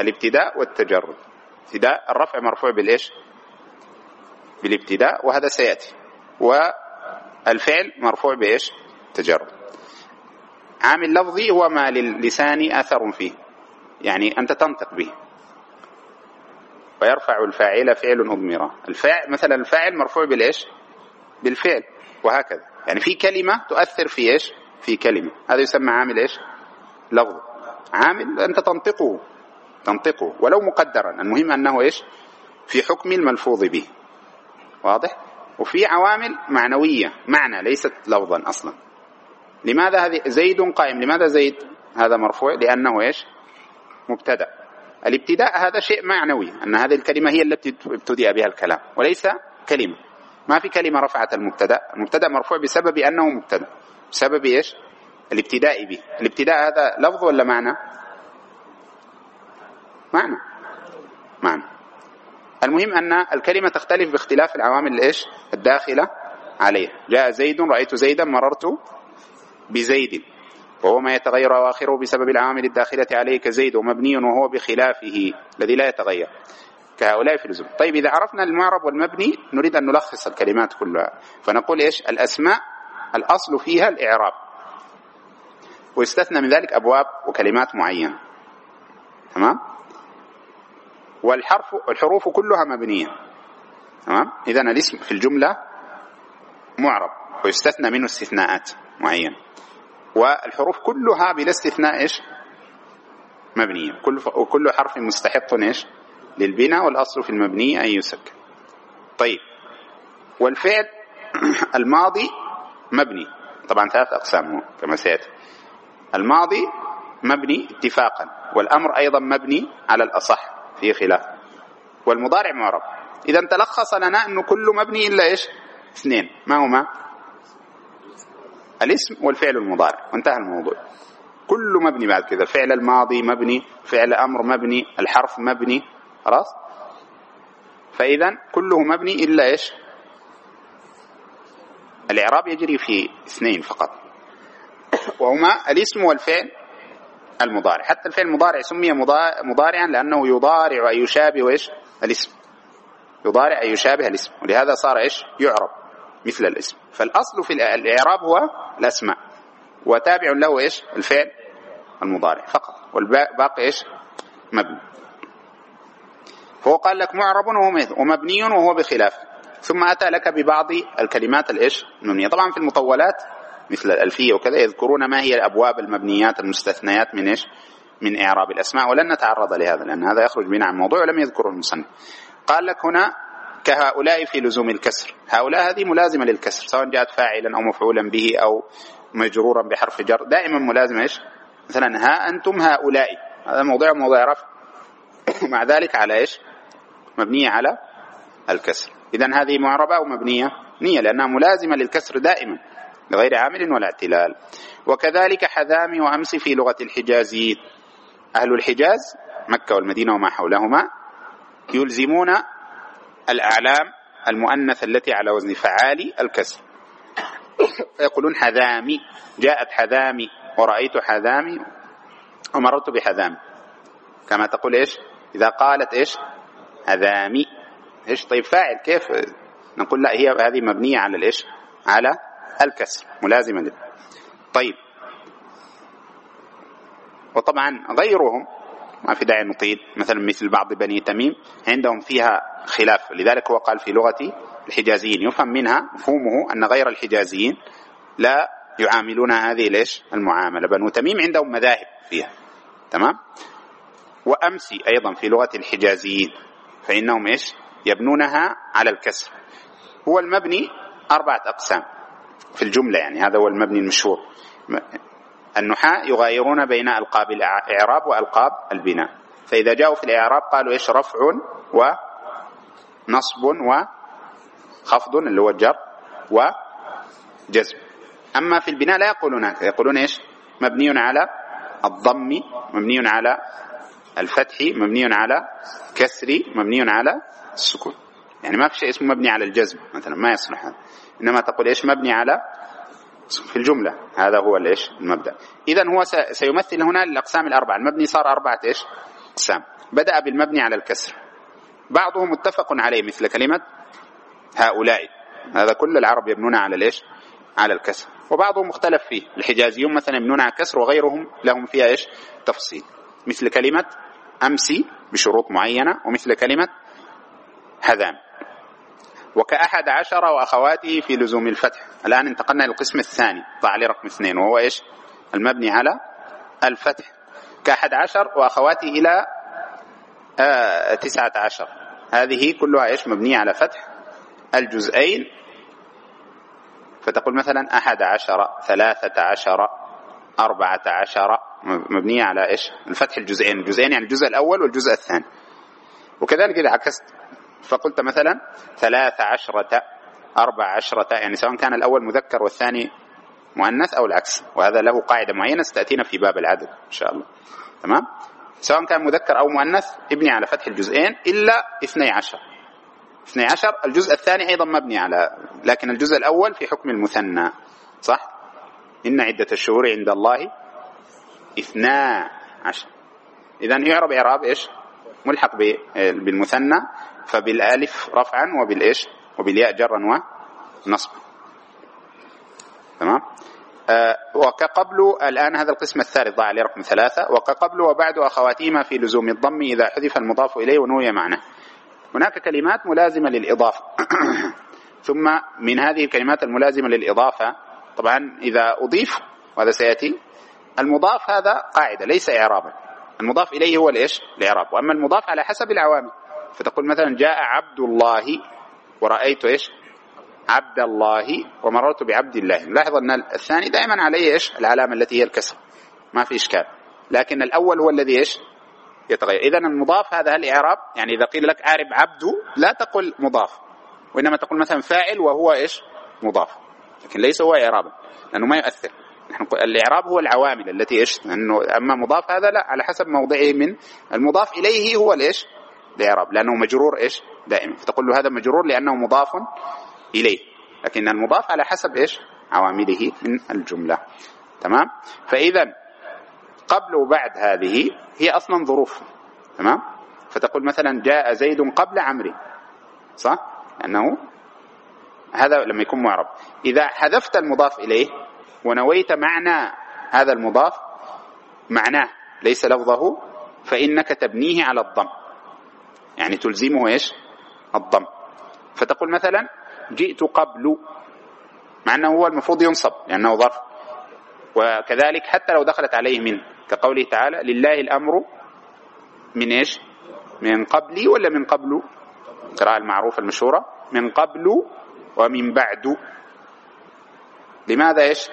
الابتداء والتجرد. ابتداء الرفع مرفوع بالإيش؟ بالابتداء وهذا سيأتي. والفعل مرفوع بإيش؟ تجرد. عامل لفظي هو ما للسان أثر فيه. يعني أنت تنطق به. ويرفع الفاعل فعل أضمرة الفاعل مثلا الفاعل مرفوع بالإيش؟ بالفعل وهكذا. يعني في كلمة تؤثر في إيش؟ في كلمة. هذا يسمى عامل إيش؟ لفظ عامل أنت تنطقه. تنطقه ولو مقدرا. المهم أنه إيش؟ في حكم الملفوظ به. واضح؟ وفي عوامل معنوية. معنى ليست لفظا أصلا. لماذا هذه؟ زيد قائم. لماذا زيد؟ هذا مرفوع لأنه إيش؟ مبتدأ. الابتداء هذا شيء معنوي أن هذه الكلمة هي التي ابتدأ بها الكلام وليس كلمة. ما في كلمة رفعت المبتدأ المبتدأ مرفوع بسبب أنه مبتدأ. بسبب إيش؟ الابتداء به. الابتداء هذا لفظ ولا معنى؟ معنى. معنى. المهم أن الكلمة تختلف باختلاف العوامل الإيش الداخلة عليه جاء زيد رأيت زيدا مررت بزيد. وهو ما يتغير أواخره بسبب العوامل الداخلة عليه كزيد ومبني وهو بخلافه الذي لا يتغير كهؤلاء في اللزوم طيب إذا عرفنا المعرب والمبني نريد أن نلخص الكلمات كلها. فنقول إيش؟ الأسماء الأصل فيها الإعراب. ويستثنى من ذلك أبواب وكلمات معينة. تمام؟ والحرف الحروف كلها مبنية. تمام؟ إذا الاسم في الجملة معرب ويستثنى منه استثناءات معين والحروف كلها بلا استثناء إيش؟ مبنية. كل وكل حرف مستحق إيش؟ للبناء والأصل في المبني أن يسكن طيب. والفعل الماضي مبني. طبعا ثلاث أقسام كما سيأتي. الماضي مبني اتفاقا والأمر أيضا مبني على الأصح في خلاف. والمضارع معرب. إذا تلخص لنا إنه كل مبني إلا إيش؟ اثنين. ما هما؟ الاسم والفعل المضارع. وانتهى الموضوع. كل مبني بعد كذا فعل الماضي مبني فعل أمر مبني الحرف مبني. خلاص؟ فاذا كله مبني إلا إيش؟ الإعراب يجري في اثنين فقط. وهما الاسم والفعل المضارع. حتى الفعل المضارع سمي مضارعا لأنه يضارع أي يشابه إيش؟ الاسم. يضارع أي يشابه الاسم. ولهذا صار إيش؟ يعرب. مثل الاسم. فالأصل في الإعراب هو الأسماء. وتابع له إيش؟ الفعل المضارع فقط. والباقي إيش؟ مبني. فهو قال لك معرب ومبني وهو بخلاف. ثم أتى لك ببعض الكلمات الإيش؟ المبنيه طبعا في المطولات مثل الألفية وكذا يذكرون ما هي الأبواب المبنيات المستثنيات من إيش؟ من إعراب الأسماء. ولن نتعرض لهذا لأن هذا يخرج بنا عن موضوع ولم يذكره المصنف. قال لك هنا كهؤلاء في لزوم الكسر. هؤلاء هذه ملازمة للكسر سواء جاءت فاعلا أو مفعولا به أو مجرورا بحرف جر. دائما ملازمة إيش؟ مثلا ها أنتم هؤلاء. هذا موضوع موضوع رفع. مع ذلك على إيش؟ مبنية على الكسر. إذا هذه معربة أو مبنية؟ نية لأنها ملازمة للكسر دائما لغير عامل ولا اعتلال. وكذلك حذامي وأمس في لغة الحجازيين أهل الحجاز مكة والمدينة وما حولهما يلزمون الأعلام المؤنث التي على وزن فعالي الكسر. فيقولون حذامي جاءت حذامي ورأيت حذامي ومررت بحذامي. كما تقول إيش؟ إذا قالت إيش؟ هذامي إيش؟ طيب فاعل كيف؟ نقول لا هي هذه مبنية على الإيش؟ على الكسر ملازمة طيب. وطبعا غيرهم ما في داعي نطيل. مثلا مثل بعض بني تميم عندهم فيها خلاف. لذلك هو قال في لغة الحجازيين. يفهم منها مفهومه أن غير الحجازيين لا يعاملون هذه ليش؟ المعاملة. بنو تميم عندهم مذاهب فيها. تمام؟ وأمسي أيضا في لغة الحجازيين. فإنهم إيش؟ يبنونها على الكسر هو المبني أربعة أقسام في الجملة يعني. هذا هو المبني المشهور. النحاة يغايرون بين ألقاب الإعراب وألقاب البناء. فإذا جاءوا في الإعراب قالوا إيش رفع ونصب وخفض اللي هو الجر وجزم أما في البناء لا يقولون يقولون إيش؟ مبني على الضم مبني على الفتح مبني على كسر مبني على السكون. يعني ما في شيء اسمه مبني على الجزم مثلا ما يصلح هذا إنما تقول إيش؟ مبني على في الجملة. هذا هو الإيش؟ المبدأ. إذا هو سيمثل هنا الأقسام الأربعة. المبني صار أربعة إيش؟ أقسام. بدأ بالمبني على الكسر. بعضهم متفق عليه مثل كلمة هؤلاء. هذا كل العرب يبنون على الإيش؟ على الكسر. وبعضهم مختلف فيه. الحجازيون مثلا يبنون على الكسر وغيرهم لهم فيها إيش؟ تفصيل. مثل كلمة أمسي بشروط معينة ومثل كلمة هذان. وكأحد عشر وأخواته في لزوم الفتح. الآن انتقلنا للقسم الثاني. ضع لي رقم اثنين وهو إيش؟ المبني على الفتح. كأحد عشر وأخواته إلى آه تسعة عشر. هذه كلها إيش؟ مبنية على فتح الجزئين. فتقول مثلا أحد عشر ثلاثة عشر أربعة عشر. مبنية على إيش؟ الفتح الجزئين. الجزئين يعني الجزء الأول والجزء الثاني. وكذلك إذا عكست فقلت مثلا ثلاث عشرة أربع عشرة يعني سواء كان الأول مذكر والثاني مؤنث أو العكس وهذا له قاعدة معينة ستأتينا في باب العدد إن شاء الله. تمام؟ سواء كان مذكر أو مؤنث ابني على فتح الجزئين إلا اثني عشر. اثني عشر الجزء الثاني أيضا مبني على لكن الجزء الأول في حكم المثنى صح؟ إن عدة الشهور عند الله اثنا عشر. إذا يعرب إعراب إيش؟ ملحق بالمثنى. فبالالف رفعا وبالإيش؟ وبالياء جرا ونصبا تمام؟ آه وكقبل الآن هذا القسم الثالث ضاع عليه رقم ثلاثة. وكقبل وبعد أخواتهما في لزوم الضم إذا حذف المضاف إليه ونوي معناه. هناك كلمات ملازمة للإضافة. ثم من هذه الكلمات الملازمة للإضافة طبعا إذا أضيف وهذا سيأتي. المضاف هذا قاعدة ليس إعرابا. المضاف إليه هو الإيش؟ الإعراب. وأما المضاف على حسب العوامل. فتقول مثلا جاء عبد الله ورأيت إيش؟ عبد الله ومررت بعبد الله. لاحظ أن الثاني دائما عليه إيش؟ العلامة التي هي الكسر. ما في إشكال. لكن الأول هو الذي إيش؟ يتغير. إذا المضاف هذا هل إعراب يعني إذا قيل لك أعرب عبد لا تقل مضاف. وإنما تقول مثلا فاعل وهو إيش؟ مضاف. لكن ليس هو إعرابا لأنه ما يؤثر. نحن الإعراب هو العوامل التي إيش؟ أنه أما مضاف هذا لا على حسب موضعه من المضاف إليه هو الإيش؟ الإعراب لأنه مجرور إيش؟ دائما فتقول له هذا مجرور لأنه مضاف إليه. لكن المضاف على حسب إيش؟ عوامله من الجملة. تمام؟ فإذا قبل وبعد هذه هي أصلا ظروف. تمام؟ فتقول مثلا جاء زيد قبل عمرو. صح؟ لأنه هذا لما يكون معرب. إذا حذفت المضاف إليه ونويت معنى هذا المضاف معناه ليس لفظه فإنك تبنيه على الضم. يعني تلزمه إيش؟ الضم. فتقول مثلا جئت قبل مع أنه هو المفروض ينصب لأنه ظرف. وكذلك حتى لو دخلت عليه من كقوله تعالى لله الأمر من إيش؟ من قبلي ولا من قبل؟ القراءة المعروفة المشهورة من قبل ومن بعد. لماذا إيش؟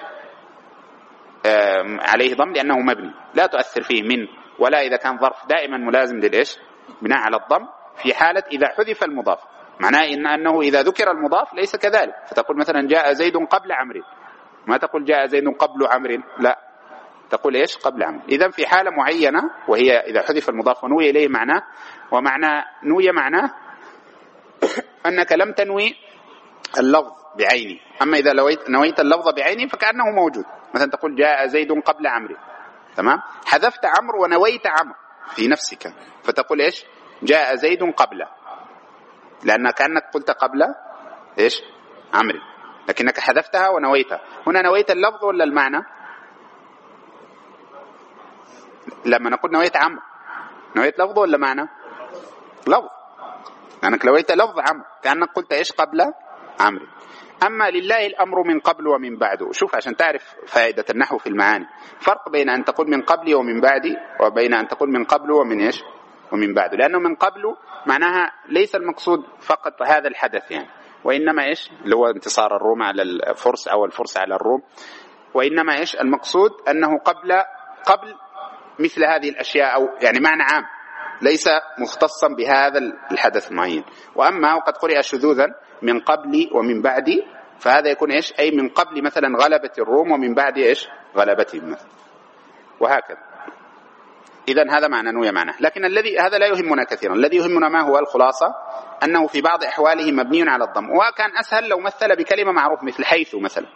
عليه ضم لأنه مبني. لا تؤثر فيه من ولا إذا كان ظرف دائما ملازم للإيش؟ بناء على الضم في حالة إذا حذف المضاف. معناه إن أنه إذا ذكر المضاف ليس كذلك. فتقول مثلا جاء زيد قبل عمرو. ما تقول جاء زيد قبل عمرو؟ لا. تقول إيش؟ قبل عمرو. اذا في حالة معينة وهي إذا حذف المضاف ونوي إليه معناه ومعنى نوي معناه أنك لم تنوي اللفظ بعينه أما إذا نويت اللفظ بعينه فكأنه موجود. مثلا تقول جاء زيد قبل عمرو. تمام؟ حذفت عمرو ونويت عمرو. في نفسك. فتقول إيش؟ جاء زيد قبل. لأن كأنك قلت قبل إيش؟ عمرو. لكنك حذفتها ونويتها. هنا نويت اللفظ ولا المعنى؟ لما نقول نويت عمرو. نويت لفظ ولا معنى؟ لفظ. لأنك نويت لفظ عمرو. كأنك قلت إيش قبل عمرو. أما لله الأمر من قبل ومن بعد. شوف عشان تعرف فائدة النحو في المعاني. فرق بين أن تقول من قبل ومن بعد وبين أن تقول من قبل ومن إيش؟ ومن بعد. لأنه من قبل معناها ليس المقصود فقط هذا الحدث يعني. وإنما إيش؟ اللي هو انتصار الروم على الفرس أو الفرس على الروم. وإنما إيش؟ المقصود أنه قبل قبل مثل هذه الأشياء أو يعني معنى عام. ليس مختصا بهذا الحدث المعين وأما وقد قرئ شذوذا من قبل ومن بعد فهذا يكون إيش؟ أي من قبل مثلا غلبة الروم ومن بعد إيش؟ غلبتهم مثلا. وهكذا. إذا هذا معنى نوية معنى. لكن الذي هذا لا يهمنا كثيرا. الذي يهمنا ما هو؟ الخلاصة أنه في بعض أحواله مبني على الضم. وكان أسهل لو مثل بكلمة معروف مثل حيث مثلا.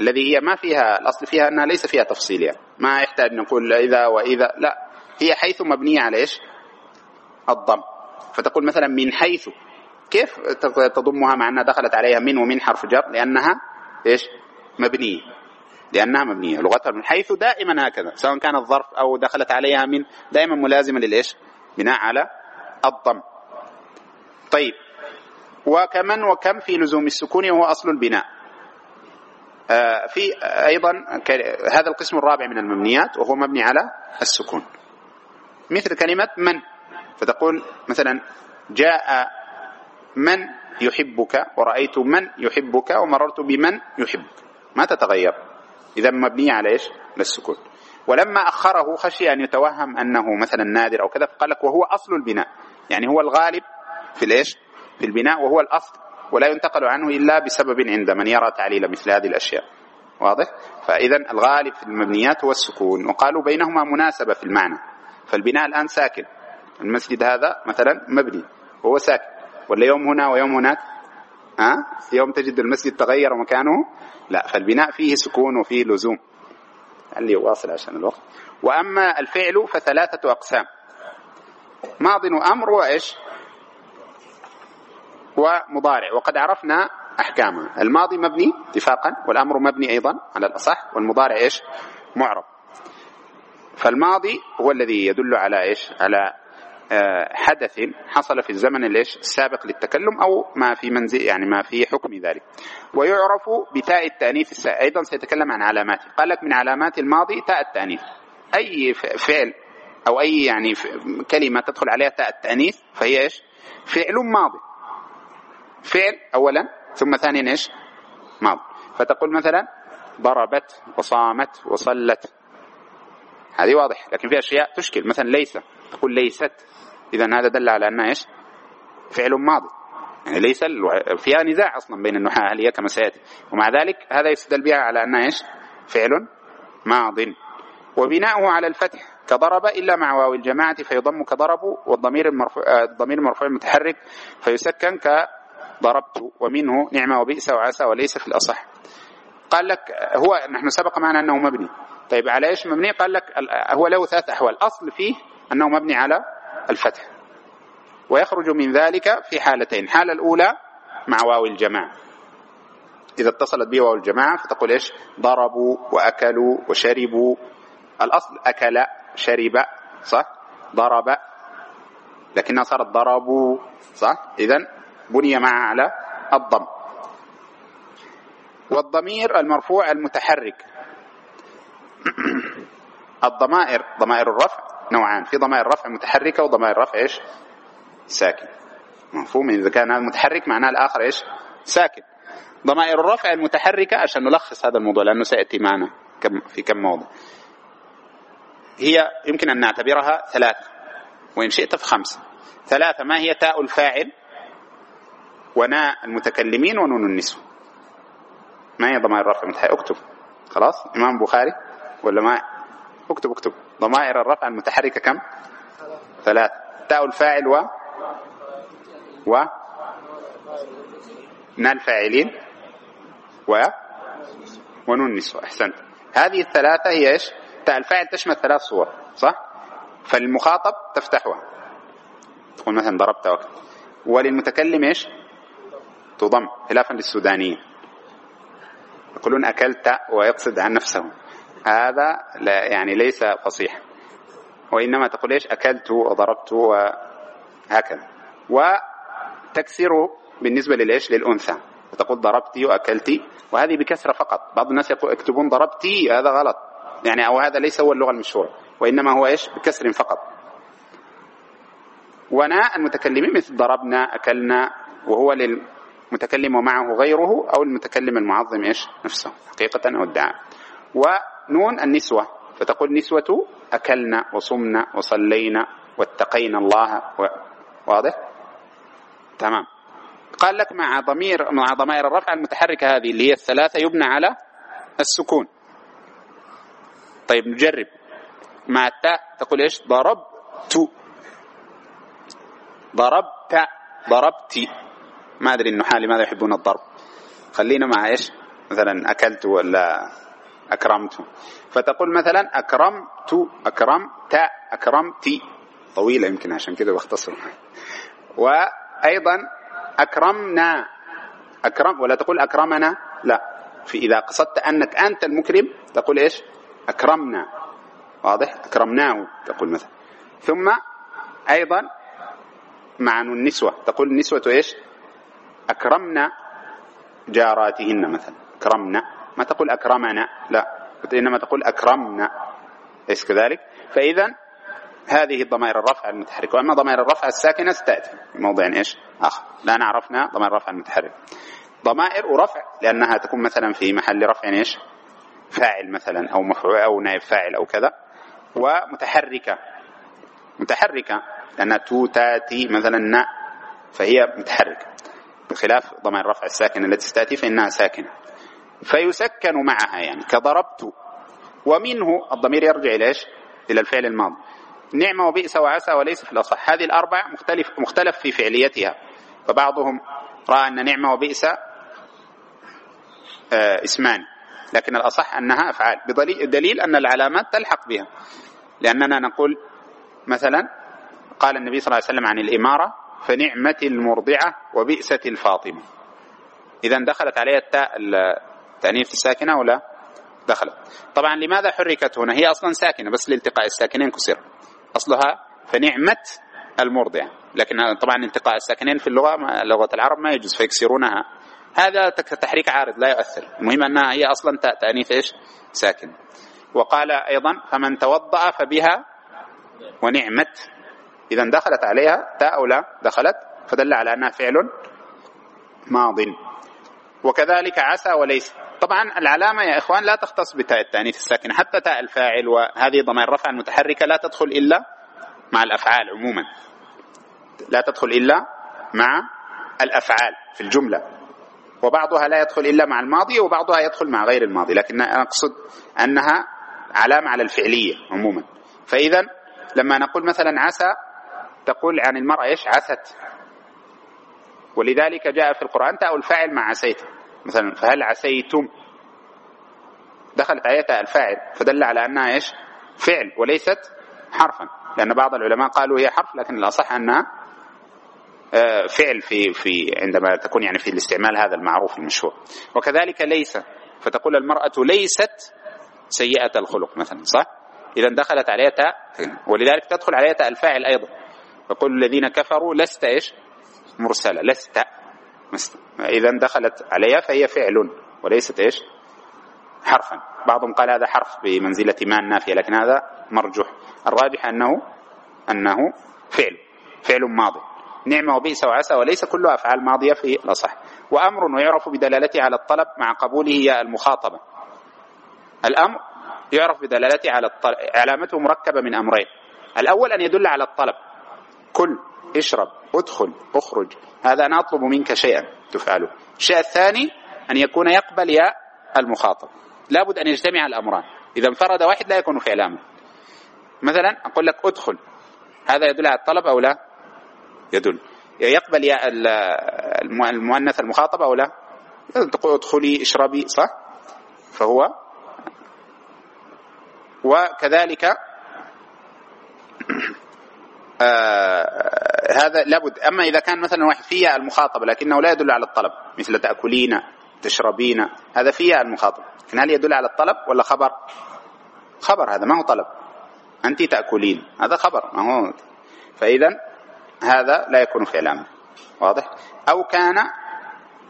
الذي هي ما فيها الأصل فيها أنها ليس فيها تفصيل يعني. ما يحتاج نقول إذا وإذا لا. هي حيث مبنية على إيش؟ الضم. فتقول مثلا من حيث. كيف تضمها مع أنها دخلت عليها من ومن حرف جر؟ لأنها إيش؟ مبنية. لأنها مبنية. لغتها من حيث دائما هكذا. سواء كان الظرف أو دخلت عليها من دائما ملازمة للإيش؟ بناء على الضم. طيب. وكمن وكم في لزوم السكون وهو أصل البناء؟ آه، في أيضا هذا القسم الرابع من المبنيات وهو مبني على السكون. مثل كلمة من. فتقول مثلا جاء من يحبك ورأيت من يحبك ومررت بمن يحبك. ما تتغير. إذا مبنية على إيش؟ للسكون ولما أخره خشي أن يتوهم أنه مثلا نادر أو كذا فقال لك وهو أصل البناء. يعني هو الغالب في الإيش؟ في البناء وهو الأصل. ولا ينتقل عنه إلا بسبب عند من يرى تعليل مثل هذه الأشياء. واضح؟ فإذا الغالب في المبنيات هو السكون. وقالوا بينهما مناسبة في المعنى. فالبناء الآن ساكن. المسجد هذا مثلا مبني. وهو ساكن. ولا يوم هنا ويوم هناك؟ ها؟ يوم تجد المسجد تغير مكانه؟ لا فالبناء فيه سكون وفيه لزوم. اللي واصل عشان الوقت. وأما الفعل فثلاثة أقسام. ماض وأمر وإيش؟ ومضارع. وقد عرفنا أحكامها. الماضي مبني اتفاقا والأمر مبني أيضا على الأصح والمضارع إيش؟ معرب. فالماضي هو الذي يدل على إيش؟ على حدث حصل في الزمن الايش السابق للتكلم أو ما في منزل يعني ما في حكم ذلك ويعرف بتاء التأنيث أيضا سيتكلم عن علاماته قال لك من علامات الماضي تاء التأنيث. أي فعل أو أي يعني كلمة تدخل عليها تاء التأنيث فهي إيش؟ فعل ماضي. فعل اولا ثم ثانيا إيش؟ ماضي. فتقول مثلا ضربت وصامت وصلت. هذه واضح لكن في أشياء تشكل. مثلا ليس. تقول ليست. إذا هذا دل على انها إيش؟ فعل ماضي. يعني ليس فيها نزاع أصلا بين النحاة هل هي كما سيأتي. ومع ذلك هذا يستدل بها على انها إيش؟ فعل ماض وبناؤه على الفتح كضرب إلا مع واو الجماعة فيضم كضرب والضمير المرفوع الضمير المرفوع المتحرك فيسكن كضربت. ومنه نعمه وبئس وعسى وليس في الأصح. قال لك هو نحن سبق معنا أنه مبني. طيب على إيش مبني؟ قال لك هو له ثلاث أحوال. اصل فيه أنه مبني على الفتح. ويخرج من ذلك في حالتين. الحاله الأولى مع واو الجماعة. إذا اتصلت به واو الجماعة فتقول إيش؟ ضربوا وأكلوا وشربوا. الأصل أكل شرب صح؟ ضرب. لكنها صارت ضربوا صح؟ اذا بني معها على الضم. والضمير المرفوع المتحرك. الضمائر ضمائر الرفع. نوعان. في ضمائر رفع متحركة وضمائر رفع إيش؟ ساكن. مفهوم؟ إذا كان متحرك معناه الآخر إيش؟ ساكن. ضمائر الرفع المتحركة عشان نلخص هذا الموضوع لأنه سيأتي معنا في كم موضع هي يمكن أن نعتبرها ثلاثة. وإن شئت فخمسة. ثلاثة ما هي تاء الفاعل؟ وناء المتكلمين ونون النسوة. ما هي ضمائر الرفع المتحركة؟ اكتب. خلاص؟ إمام البخاري ولا ما؟ اكتب اكتب. ضمائر الرفع المتحركة كم؟ ثلاث. تاء الفاعل و؟ و؟ نا الفاعلين. و؟ ونون النسوة أحسنت. هذه الثلاثة هي إيش؟ تاء الفاعل تشمل ثلاث صور صح؟ فالمخاطب تفتحها. تقول مثلا ضربت وقت وللمتكلم إيش؟ تضم. خلافا للسودانيين. يقولون أكلت ويقصد عن نفسه. هذا لا يعني ليس فصيح. وإنما تقول إيش؟ أكلت وضربت وهكذا. وتكسر بالنسبة للإيش؟ للأنثى. تقول ضربتي وأكلتي وهذه بكسرة فقط. بعض الناس يكتبون ضربتي هذا غلط. يعني أو هذا ليس هو اللغة المشهورة وإنما هو إيش؟ بكسر فقط. وناء المتكلمين مثل ضربنا أكلنا وهو للمتكلم ومعه غيره أو المتكلم المعظم إيش؟ نفسه حقيقة أو ادعاء ونون النسوة. فتقول نسوة أكلنا وصمنا وصلينا واتقينا الله و... واضح؟ تمام. قال لك مع ضمير مع ضمائر الرفع المتحركة هذه اللي هي الثلاثة يبنى على السكون. طيب نجرب. مع التاء تقول إيش؟ ضربت. ضربت. ضربتي ما أدري النحاة لماذا يحبون الضرب. خلينا مع إيش؟ مثلا أكلت ولا أكرمت. فتقول مثلا أكرمت أكرمت أكرمت. طويلة يمكن عشان كده بختصر وأيضا أكرمنا. أكرم ولا تقول أكرمنا؟ لا. في إذا قصدت أنك أنت المكرم تقول إيش؟ أكرمنا. واضح؟ أكرمناه تقول مثلا. ثم أيضا مع النسوة. تقول النسوة إيش؟ أكرمنا جاراتهن مثلا. أكرمنا. ما تقول أكرمنا لا إنما تقول أكرمنا. ليس كذلك؟ فإذا هذه الضمائر الرفع المتحركة وأما ضمائر الرفع الساكنة ستأتي. في موضع إيش؟ آخر. لا عرفنا ضمائر الرفع المتحرك. ضمائر ورفع لأنها تكون مثلا في محل رفع إيش؟ فاعل مثلا أو مفعول أو نائب فاعل أو كذا. ومتحركة. متحركة لأنها تو تاتي مثلا نا. فهي متحركة. بخلاف ضمائر الرفع الساكنة التي تأتي فإنها ساكنة. فيسكن معها يعني كضربت. ومنه الضمير يرجع إلى إيش إلى الفعل الماضي. نعمة وبئس وعسى وليس في الأصح. هذه الأربع مختلف, مختلف في فعليتها. فبعضهم رأى أن نعمة وبئس آه اسمان. لكن الأصح أنها أفعال. بدليل أن العلامات تلحق بها. لأننا نقول مثلا قال النبي صلى الله عليه وسلم عن الإمارة فنعمة المرضعة وبئسة الفاطمة. إذا دخلت عليها التاء تأنيث الساكنة ولا دخلت طبعا لماذا حركت هنا؟ هي أصلا ساكنة بس لالتقاء الساكنين كسر أصلها فنعمة المرضعة لكن طبعا انتقاء الساكنين في اللغة لغة العرب ما يجوز فيكسرونها. هذا تحريك عارض لا يؤثر. المهم أنها هي أصلا تأنيث إيش؟ ساكن. وقال أيضا فمن توضأ فبها ونعمت. إذا دخلت عليها تاء أو لا؟ دخلت. فدل على أنها فعل ماض. وكذلك عسى وليس طبعا العلامة يا إخوان لا تختص بتاء التأنيث الساكنة حتى تاء الفاعل وهذه ضمائر الرفع المتحركة لا تدخل إلا مع الأفعال عموما. لا تدخل إلا مع الأفعال في الجملة. وبعضها لا يدخل إلا مع الماضي وبعضها يدخل مع غير الماضي لكن أنا أقصد أنها علامة على الفعلية عموما. فإذا لما نقول مثلا عسى تقول عن المرأة إيش؟ عست. ولذلك جاء في القرآن تاء الفاعل مع عسيت. مثلا فهل عسيتم؟ دخلت آية الفاعل فدل على أنها إيش؟ فعل وليست حرفا. لأن بعض العلماء قالوا هي حرف لكن الأصح أنها آه، فعل في في عندما تكون يعني في الاستعمال هذا المعروف المشهور. وكذلك ليس فتقول المرأة ليست سيئة الخلق مثلا صح؟ إذا دخلت عليها ولذلك تدخل عليها الفاعل أيضا. يقول الذين كفروا لست إيش؟ مرسلة لست. إذا دخلت عليها فهي فعل وليست إيش؟ حرفا. بعضهم قال هذا حرف بمنزلة ما النافية لكن هذا مرجوح. الراجح أنه أنه فعل. فعل ماضي. نعمة وبئس وعسى وليس كلها أفعال ماضية في الأصح. وأمر ويعرف بدلالته على الطلب مع قبوله هي المخاطبة. الأمر يعرف بدلالته على الطلب علامته مركبة من أمرين. الأول أن يدل على الطلب. كل اشرب ادخل اخرج. هذا أنا أطلب منك شيئا تفعله. الشيء الثاني أن يكون يقبل يا المخاطب. لابد أن يجتمع الأمران. إذا انفرد واحد لا يكون فعل أمر مثلا أقول لك ادخل. هذا يدل على الطلب أو لا؟ يدل. يقبل يا المؤنث المخاطب أو لا؟ تقول ادخلي اشربي صح؟ فهو. وكذلك آه هذا لابد. أما إذا كان مثلا واحد فيها المخاطبة لكنه لا يدل على الطلب مثل تأكلين تشربين هذا فيها المخاطبة. لكن هل يدل على الطلب ولا خبر؟ خبر هذا ما هو طلب. أنت تأكلين هذا خبر ما هو. فإذا هذا لا يكون فعل واضح؟ أو كان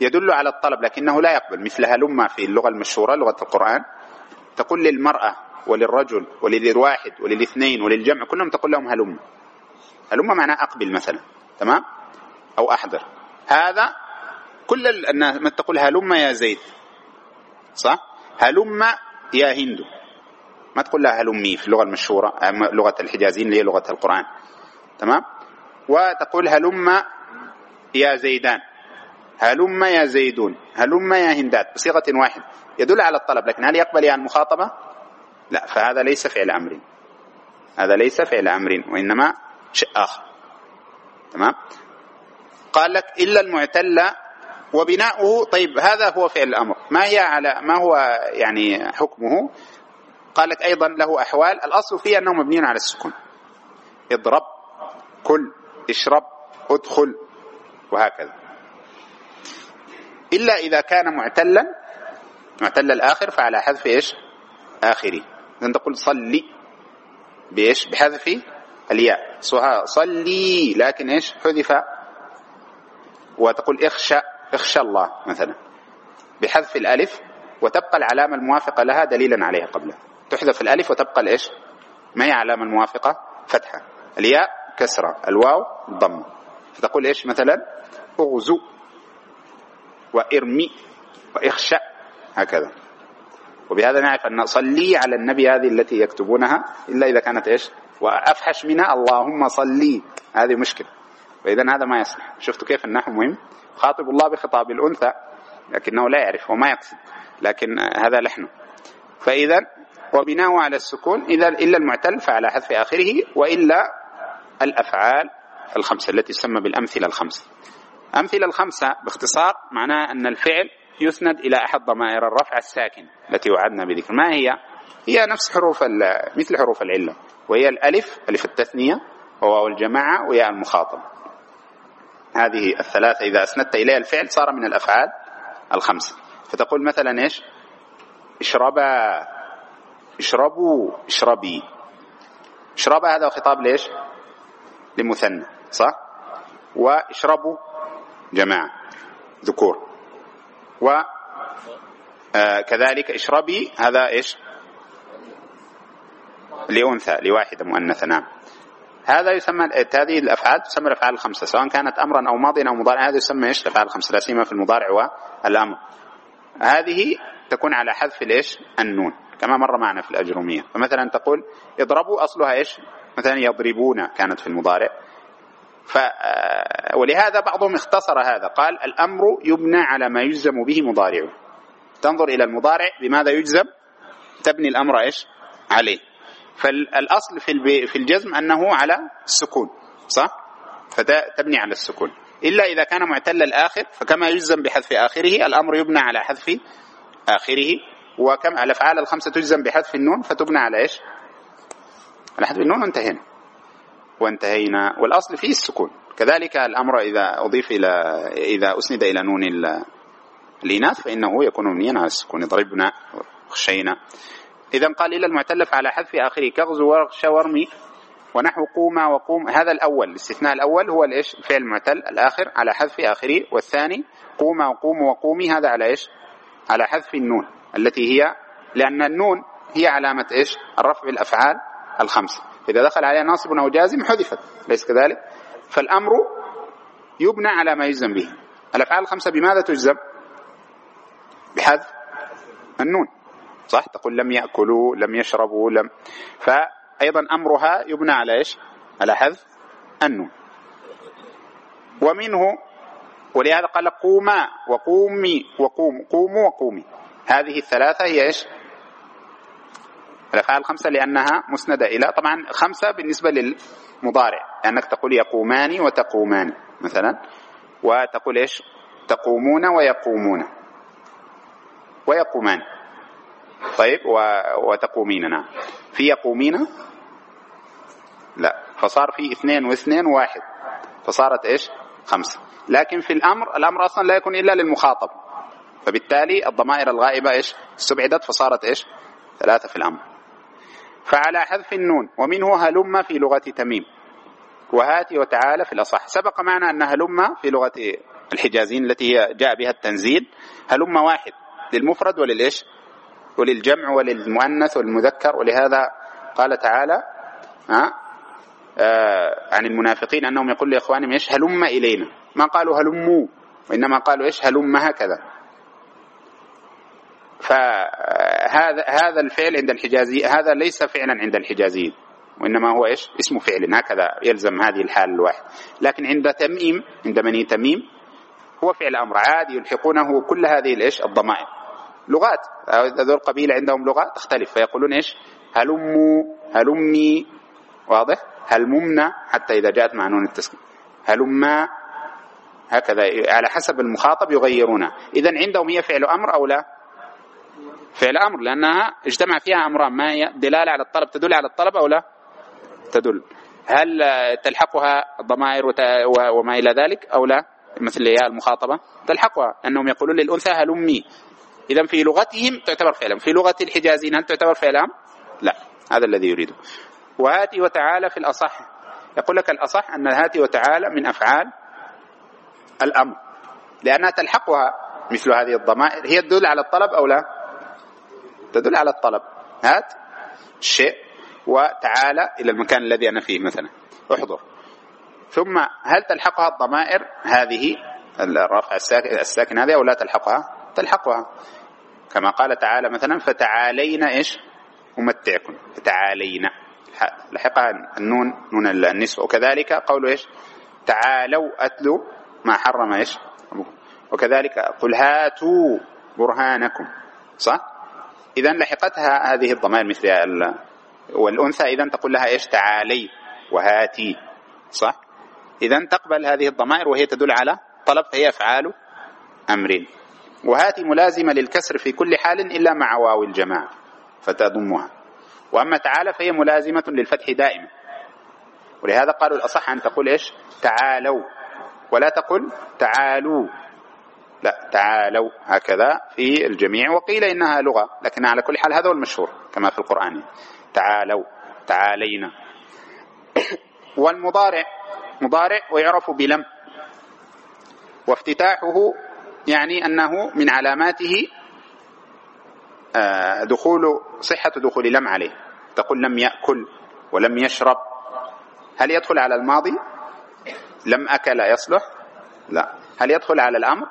يدل على الطلب لكنه لا يقبل مثل هلم في اللغة المشهورة لغة القرآن. تقول للمرأة وللرجل وللواحد وللإثنين وللجمع كلهم تقول لهم هلم. هلم معناه أقبل مثلا؟ تمام؟ أو أحضر. هذا كل الناس ما تقول هلم يا زيد. صح؟ هلم يا هند. ما تقول لها هلمي في اللغة المشهورة لغة الحجازيين اللي هي لغة القرآن. تمام؟ وتقول هلم يا زيدان. هلم يا زيدون. هلم يا هندات بصيغة واحدة. يدل على الطلب. لكن هل يقبل يعني المخاطبة؟ لا فهذا ليس فعل أمر. هذا ليس فعل أمر وإنما شيء آخر تمام؟ قال لك إلا المعتل وبناؤه. طيب هذا هو فعل الأمر. ما هي على ما هو يعني حكمه؟ قال لك أيضا له أحوال. الأصل فيه أنه مبني على السكون. اضرب كل اشرب ادخل وهكذا. إلا إذا كان معتلا معتل الآخر فعلى حذف إيش؟ آخره. إذا تقول صلي بإيش؟ بحذف الياء. صلي لكن إيش؟ حذف وتقول اخشى اخشى الله مثلا. بحذف الألف وتبقى العلامة الموافقة لها دليلا عليها قبلها تحذف الألف وتبقى الإيش؟ ما هي علامة الموافقة؟ فتحة. الياء كسرة الواو ضمة. فتقول إيش مثلا؟ أغزو وإرمي وإخشى هكذا. وبهذا نعرف أن صلي على النبي هذه التي يكتبونها إلا إذا كانت إيش؟ وأفحش منها اللهم صلي هذه مشكلة. فإذا هذا ما يصلح. شفتوا كيف النحو مهم؟ خاطب الله بخطاب الأنثى لكنه لا يعرف وما يقصد. لكن هذا لحنه فإذا وبناء على السكون إذا إلا المعتل فعلى حذف آخره وإلا الأفعال الخمسة التي تسمى بالأمثلة الخمسة. أمثلة الخمسة باختصار معناها أن الفعل يسند إلى أحد ضمائر الرفع الساكن التي وعدنا بذكر. ما هي؟ هي نفس حروف مثل حروف العلة. وهي الألف ألف التثنية وواو الجماعة وياء المخاطب هذه الثلاثة إذا أسندت إليها الفعل صار من الأفعال الخمسة. فتقول مثلا إيش؟ اشربا اشربوا اشربي. اشربا هذا خطاب ليش لمثنى صح؟ واشربوا جماعة ذكور. و آه، اشربي هذا إيش؟ لأنثى لواحدة مؤنثة نعم. هذا يسمى هذه الأفعال تسمى الأفعال الخمسة سواء كانت امرا أو ماضيا أو مضارعا هذا يسمى إيش؟ الأفعال الخمسة لا سيما في المضارع والأمر. هذه تكون على حذف الإيش؟ النون كما مر معنا في الأجرومية. فمثلا تقول اضربوا أصلها إيش؟ مثلا يضربون كانت في المضارع. ف آه، ولهذا بعضهم اختصر هذا قال الأمر يبنى على ما يجزم به مضارعه. تنظر إلى المضارع بماذا يجزم؟ تبني الأمر إيش؟ عليه. فالأصل في في الجزم أنه على السكون صح؟ فتبني على السكون. إلا إذا كان معتل الآخر فكما يجزم بحذف آخره الأمر يبنى على حذف آخره وكم الأفعال الخمسة تجزم بحذف النون فتبنى على إيش؟ على حذف النون وانتهينا. وانتهينا. والأصل فيه السكون. كذلك الأمر إذا أضيف إلى إذا أسند إلى نون الإناث فإنه يكون مبنيا على السكون. ضربنا خشينا. إذا قال إلى المعتلف على حذف آخره كغزو ورغش ورمي ونحو قوما وقوم. هذا الأول الاستثناء الأول هو الإيش؟ فعل المعتل الآخر على حذف آخره والثاني قوما وقوم وقومي. هذا على إيش؟ على حذف النون التي هي لأن النون هي علامة إيش؟ الرفع بالأفعال الخمسة. إذا دخل عليها ناصب أو جازم حذفت ليس كذلك؟ فالأمر يبنى على ما يجزم به. الأفعال الخمسة بماذا تجزم؟ بحذف النون. صح؟ تقول لم يأكلوا لم يشربوا لم فأيضا أمرها يبنى على إيش؟ على حذف النون. ومنه ولهذا قال قوما وقومي وقوم قوموا وقومي. هذه الثلاثة هي إيش؟ الأفعال الخمسة لأنها مسندة إلى طبعا خمسة بالنسبة للمضارع. لأنك تقول يقومان وتقومان مثلا. وتقول إيش؟ تقومون ويقومون. ويقومان طيب وتقومين. نعم. في يقومين؟ لا. فصار في اثنين واثنين واحد. فصارت إيش؟ خمسة. لكن في الأمر الأمر أصلا لا يكون إلا للمخاطب. فبالتالي الضمائر الغائبة إيش؟ استبعدت فصارت إيش؟ ثلاثة في الأمر. فعلى حذف النون ومنه هلم في لغة تميم. وهاتي وتعالى في الأصح. سبق معنا أن هلم في لغة الحجازين التي جاء بها التنزيل. هلم واحد للمفرد وللإيش؟ وللجمع وللمؤنث والمذكر ولهذا قال تعالى آه عن المنافقين أنهم يقول لإخوانهم إيش هلم إلينا. ما قالوا هلموا وإنما قالوا إيش هلم هكذا. فهذا هذا الفعل عند الحجازي هذا ليس فعلا عند الحجازيين وإنما هو إيش؟ اسم فعل. هكذا يلزم هذه الحال الواحد. لكن عند تميم عند بني تميم هو فعل أمر عادي يلحقونه كل هذه الإيش؟ الضمائر. لغات. هذول قبيلة عندهم لغة تختلف. فيقولون إيش؟ هلموا هلمي واضح. هلممنا حتى إذا جاءت مع نون التسكين هلما هكذا. على حسب المخاطب يغيرونها إذا عندهم هي فعل أمر أو لا؟ فعل أمر لأنها اجتمع فيها أمران. ما هي دلالة على الطلب؟ تدل على الطلب أو لا؟ تدل. هل تلحقها ضمائر وما إلى ذلك أو لا؟ مثل يا المخاطبة. تلحقها. أنهم يقولون للأنثى هلمي إذا في لغتهم تعتبر فعلا في لغة الحجازين هل تعتبر فعلا لا. هذا الذي يريده. وهاتي وتعالى في الأصح. يقول لك الأصح أن هاتي وتعالى من أفعال الأمر. لأنها تلحقها مثل هذه الضمائر. هي تدل على الطلب أو لا؟ تدل على الطلب. هات الشيء وتعالى إلى المكان الذي أنا فيه مثلا. احضر. ثم هل تلحقها الضمائر هذه الرفع الساكن, الساكن هذه أو لا تلحقها؟ تلحقها. كما قال تعالى مثلا فتعالينا إيش؟ أمتعكم. فتعالينا. لحقها النون نون النسوة وكذلك قول إيش؟ تعالوا اتلوا ما حرم إيش؟ وكذلك قل هاتوا برهانكم. صح؟ اذا لحقتها هذه الضمائر مثل والأنثى. اذا تقول لها إيش؟ تعالي وهاتي. صح؟ اذا تقبل هذه الضمائر وهي تدل على طلب فهي أفعال أمر وهاتي ملازمة للكسر في كل حال إلا مع واو الجماعة فتضمها. وأما تعالى فهي ملازمة للفتح دائما. ولهذا قالوا الأصح أن تقول إيش؟ تعالوا. ولا تقل تعالوا. لا تعالوا. هكذا في الجميع. وقيل إنها لغة لكن على كل حال هذا هو المشهور كما في القرآن. تعالوا. تعالينا. والمضارع مضارع ويعرف بلم. وافتتاحه يعني أنه من علاماته آه، دخول صحة دخول لم عليه. تقول لم يأكل ولم يشرب. هل يدخل على الماضي؟ لم أكل يصلح؟ لا. هل يدخل على الأمر؟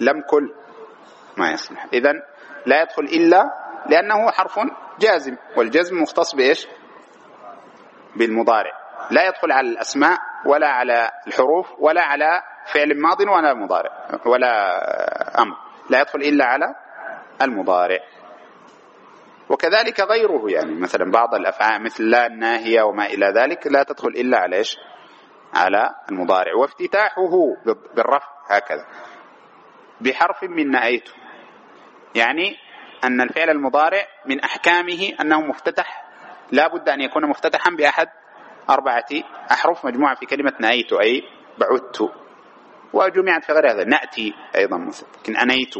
لم كل ما يصلح. إذا لا يدخل إلا لأنه حرف جازم والجزم مختص بإيش؟ بالمضارع. لا يدخل على الأسماء ولا على الحروف ولا على فعل ماض ولا مضارع ولا أمر لا يدخل إلا على المضارع. وكذلك غيره يعني مثلا بعض الأفعال مثل لا الناهية وما إلى ذلك لا تدخل إلا على إيش؟ على المضارع. وافتتاحه بالرفع هكذا. بحرف من نأيته. يعني أن الفعل المضارع من أحكامه أنه مفتتح لا بد أن يكون مفتتحا بأحد أربعة أحرف مجموعة في كلمة نأيت أي بعدت. وجمعت في غير هذا. نأتي أيضا مثل لكن أنيت.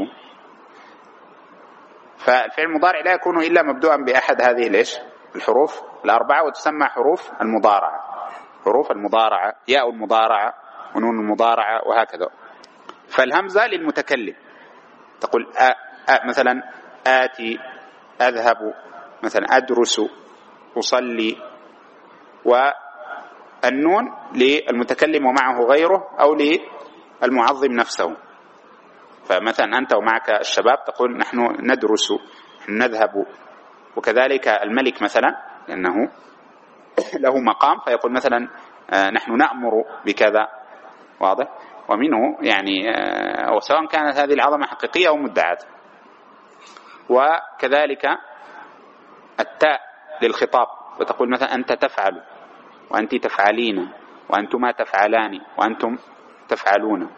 فالفعل المضارع لا يكون إلا مبدوءا بأحد هذه ليش الحروف الأربعة وتسمى حروف المضارعة. حروف المضارعة ياء المضارعة ونون المضارعة وهكذا. فالهمزة للمتكلم. تقول أ أ مثلا آتي أذهب مثلا أدرس أصلي والنون للمتكلم ومعه غيره أو للمعظم نفسه. فمثلا أنت ومعك الشباب تقول نحن ندرس نذهب. وكذلك الملك مثلا لأنه له مقام فيقول مثلا آه، نحن نأمر بكذا. واضح؟ ومنه يعني آه، وسواء كانت هذه العظمة حقيقية أو مدعاة. وكذلك التاء للخطاب وتقول مثلا أنت تفعل وأنت تفعلين وأنتما تفعلان وأنتم تفعلون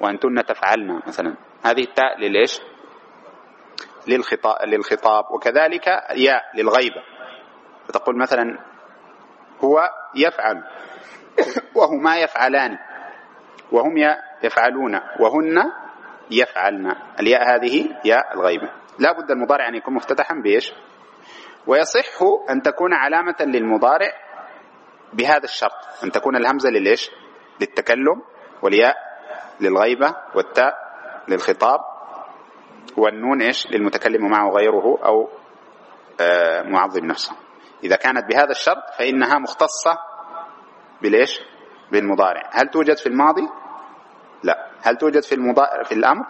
وأنتن تفعلن مثلا. هذه التاء للإيش؟ للخطاب, وكذلك ياء للغيبة. فتقول مثلا هو يفعل وهما يفعلان وهم يفعلون وهن يفعلن. الياء هذه ياء الغيبة. لا بد المضارع أن يكون مفتتحا بإيش؟ ويصح أن تكون علامة للمضارع بهذا الشرط. أن تكون الهمزة للإيش؟ للتكلم. والياء للغيبة والتاء للخطاب والنون إيش؟ للمتكلم معه غيره أو آه، معظم نفسه. إذا كانت بهذا الشرط فإنها مختصة بالإيش؟ بالمضارع. هل توجد في الماضي؟ لا. هل توجد في المضارع في الأمر؟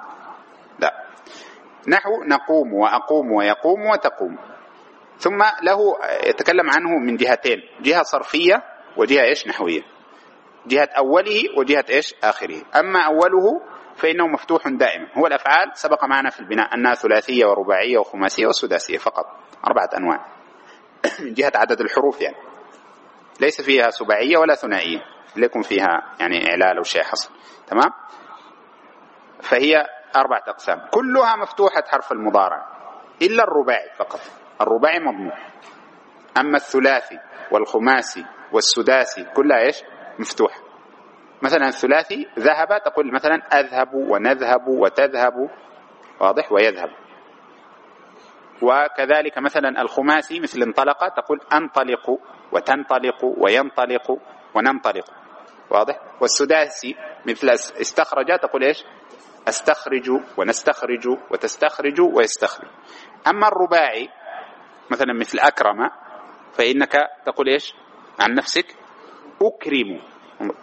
لا. نحو نقوم وأقوم ويقوم وتقوم. ثم له يتكلم عنه من جهتين جهة صرفية وجهة إيش؟ نحوية. جهة أوله وجهة إيش؟ آخره. أما أوله فإنه مفتوح دائما هو الأفعال سبق معنا في البناء. أنها ثلاثية ورباعية وخماسية وسداسية فقط. أربعة أنواع. جهة عدد الحروف يعني. ليس فيها سباعية ولا ثنائية. ليكن فيها يعني إعلال أو شيء حصل تمام؟ فهي أربعة أقسام. كلها مفتوحة حرف المضارع. إلا الرباعي فقط. الرباعي مضموم أما الثلاثي والخماسي والسداسي كلها إيش؟ مفتوحة مثلا الثلاثي ذهب تقول مثلا أذهب ونذهب وتذهب. واضح؟ ويذهب. وكذلك مثلا الخماسي مثل انطلق تقول أنطلق وتنطلق وينطلق وننطلق. واضح؟ والسداسي مثل استخرج تقول إيش؟ أستخرج ونستخرج وتستخرج ويستخرج. أما الرباعي مثلا مثل أكرم فإنك تقول إيش؟ عن نفسك أكرم.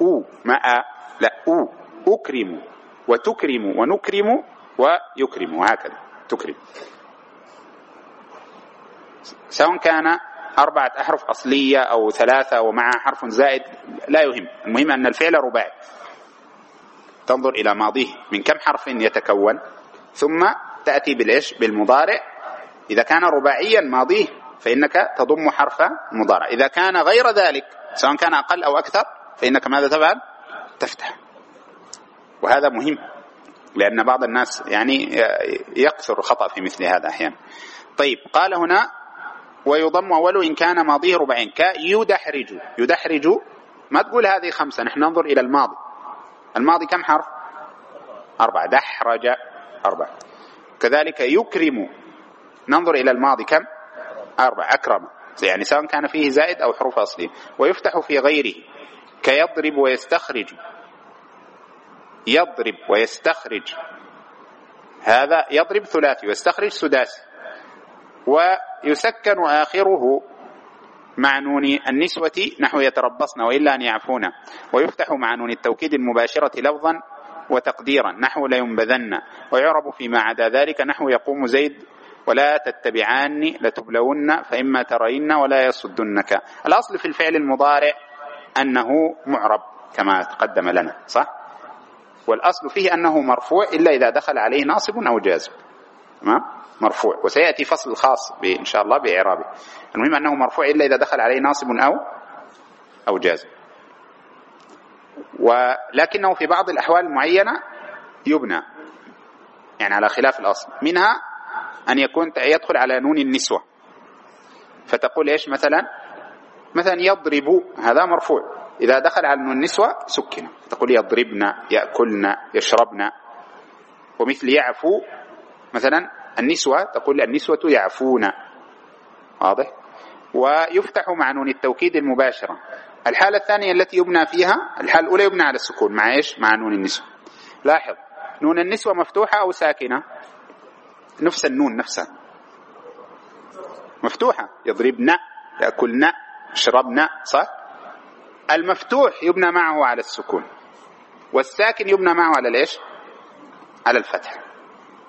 أو ما أ لا أو. أكرم. وتكرم ونكرم ويكرم. وهكذا تكرم. سواء كان أربعة أحرف أصلية أو ثلاثة ومعها حرف زائد لا يهم. المهم أن الفعل رباعي. تنظر إلى ماضيه. من كم حرف يتكون؟ ثم تأتي بالإيش؟ بالمضارع. إذا كان رباعيا ماضيه فإنك تضم حرف المضارع إذا كان غير ذلك سواء كان أقل أو أكثر فإنك ماذا تفعل؟ تفتح. وهذا مهم لأن بعض الناس يعني يكثر الخطأ في مثل هذا أحيانا. طيب قال هنا ويضم أوله إن كان ماضيه ربعين. كيدحرج يدحرج. ما تقول هذه خمسة نحن ننظر إلى الماضي. الماضي كم حرف؟ أربعة. دحرج أربعة. كذلك يكرم. ننظر إلى الماضي كم؟ أربعة. أكرم. يعني سواء كان فيه زائد أو حروف أصلية. ويفتح في غيره. كيضرب ويستخرج. يضرب ويستخرج. هذا يضرب ثلاثي ويستخرج سداسي. ويسكن آخره مع نون النسوة نحو يتربصن وإلا أن يعفون ويفتح مع نون التوكيد المباشرة لفظا وتقديرا نحو لينبذن ويعرب فيما عدا ذلك نحو يقوم زيد ولا تتبعان لتبلون فإما ترين ولا يصدنك. الأصل في الفعل المضارع أنه معرب كما تقدم لنا صح؟ والأصل فيه أنه مرفوع إلا إذا دخل عليه ناصب أو جازم. تمام؟ مرفوع. وسيأتي فصل خاص إن شاء الله بإعرابه. المهم أنه مرفوع إلا إذا دخل عليه ناصب أو أو جازم. ولكنه في بعض الأحوال المعينة يبنى. يعني على خلاف الأصل. منها أن يكون يدخل على نون النسوة. فتقول إيش مثلا؟ مثلا يضرب هذا مرفوع. إذا دخل على نون النسوة سكن. تقول يضربن يأكلن يشربن. ومثل يعفو مثلا النسوة تقول النسوة يعفون. واضح؟ ويفتح مع نون التوكيد المباشرة. الحالة الثانية التي يبنى فيها الحالة الأولى يبنى على السكون مع إيش؟ مع نون النسوة. لاحظ نون النسوة مفتوحة أو ساكنة؟ نفس النون نفسها. مفتوحة. يضربن يأكلن يشربن صح؟ المفتوح يبنى معه على السكون. والساكن يبنى معه على الإيش؟ على الفتح.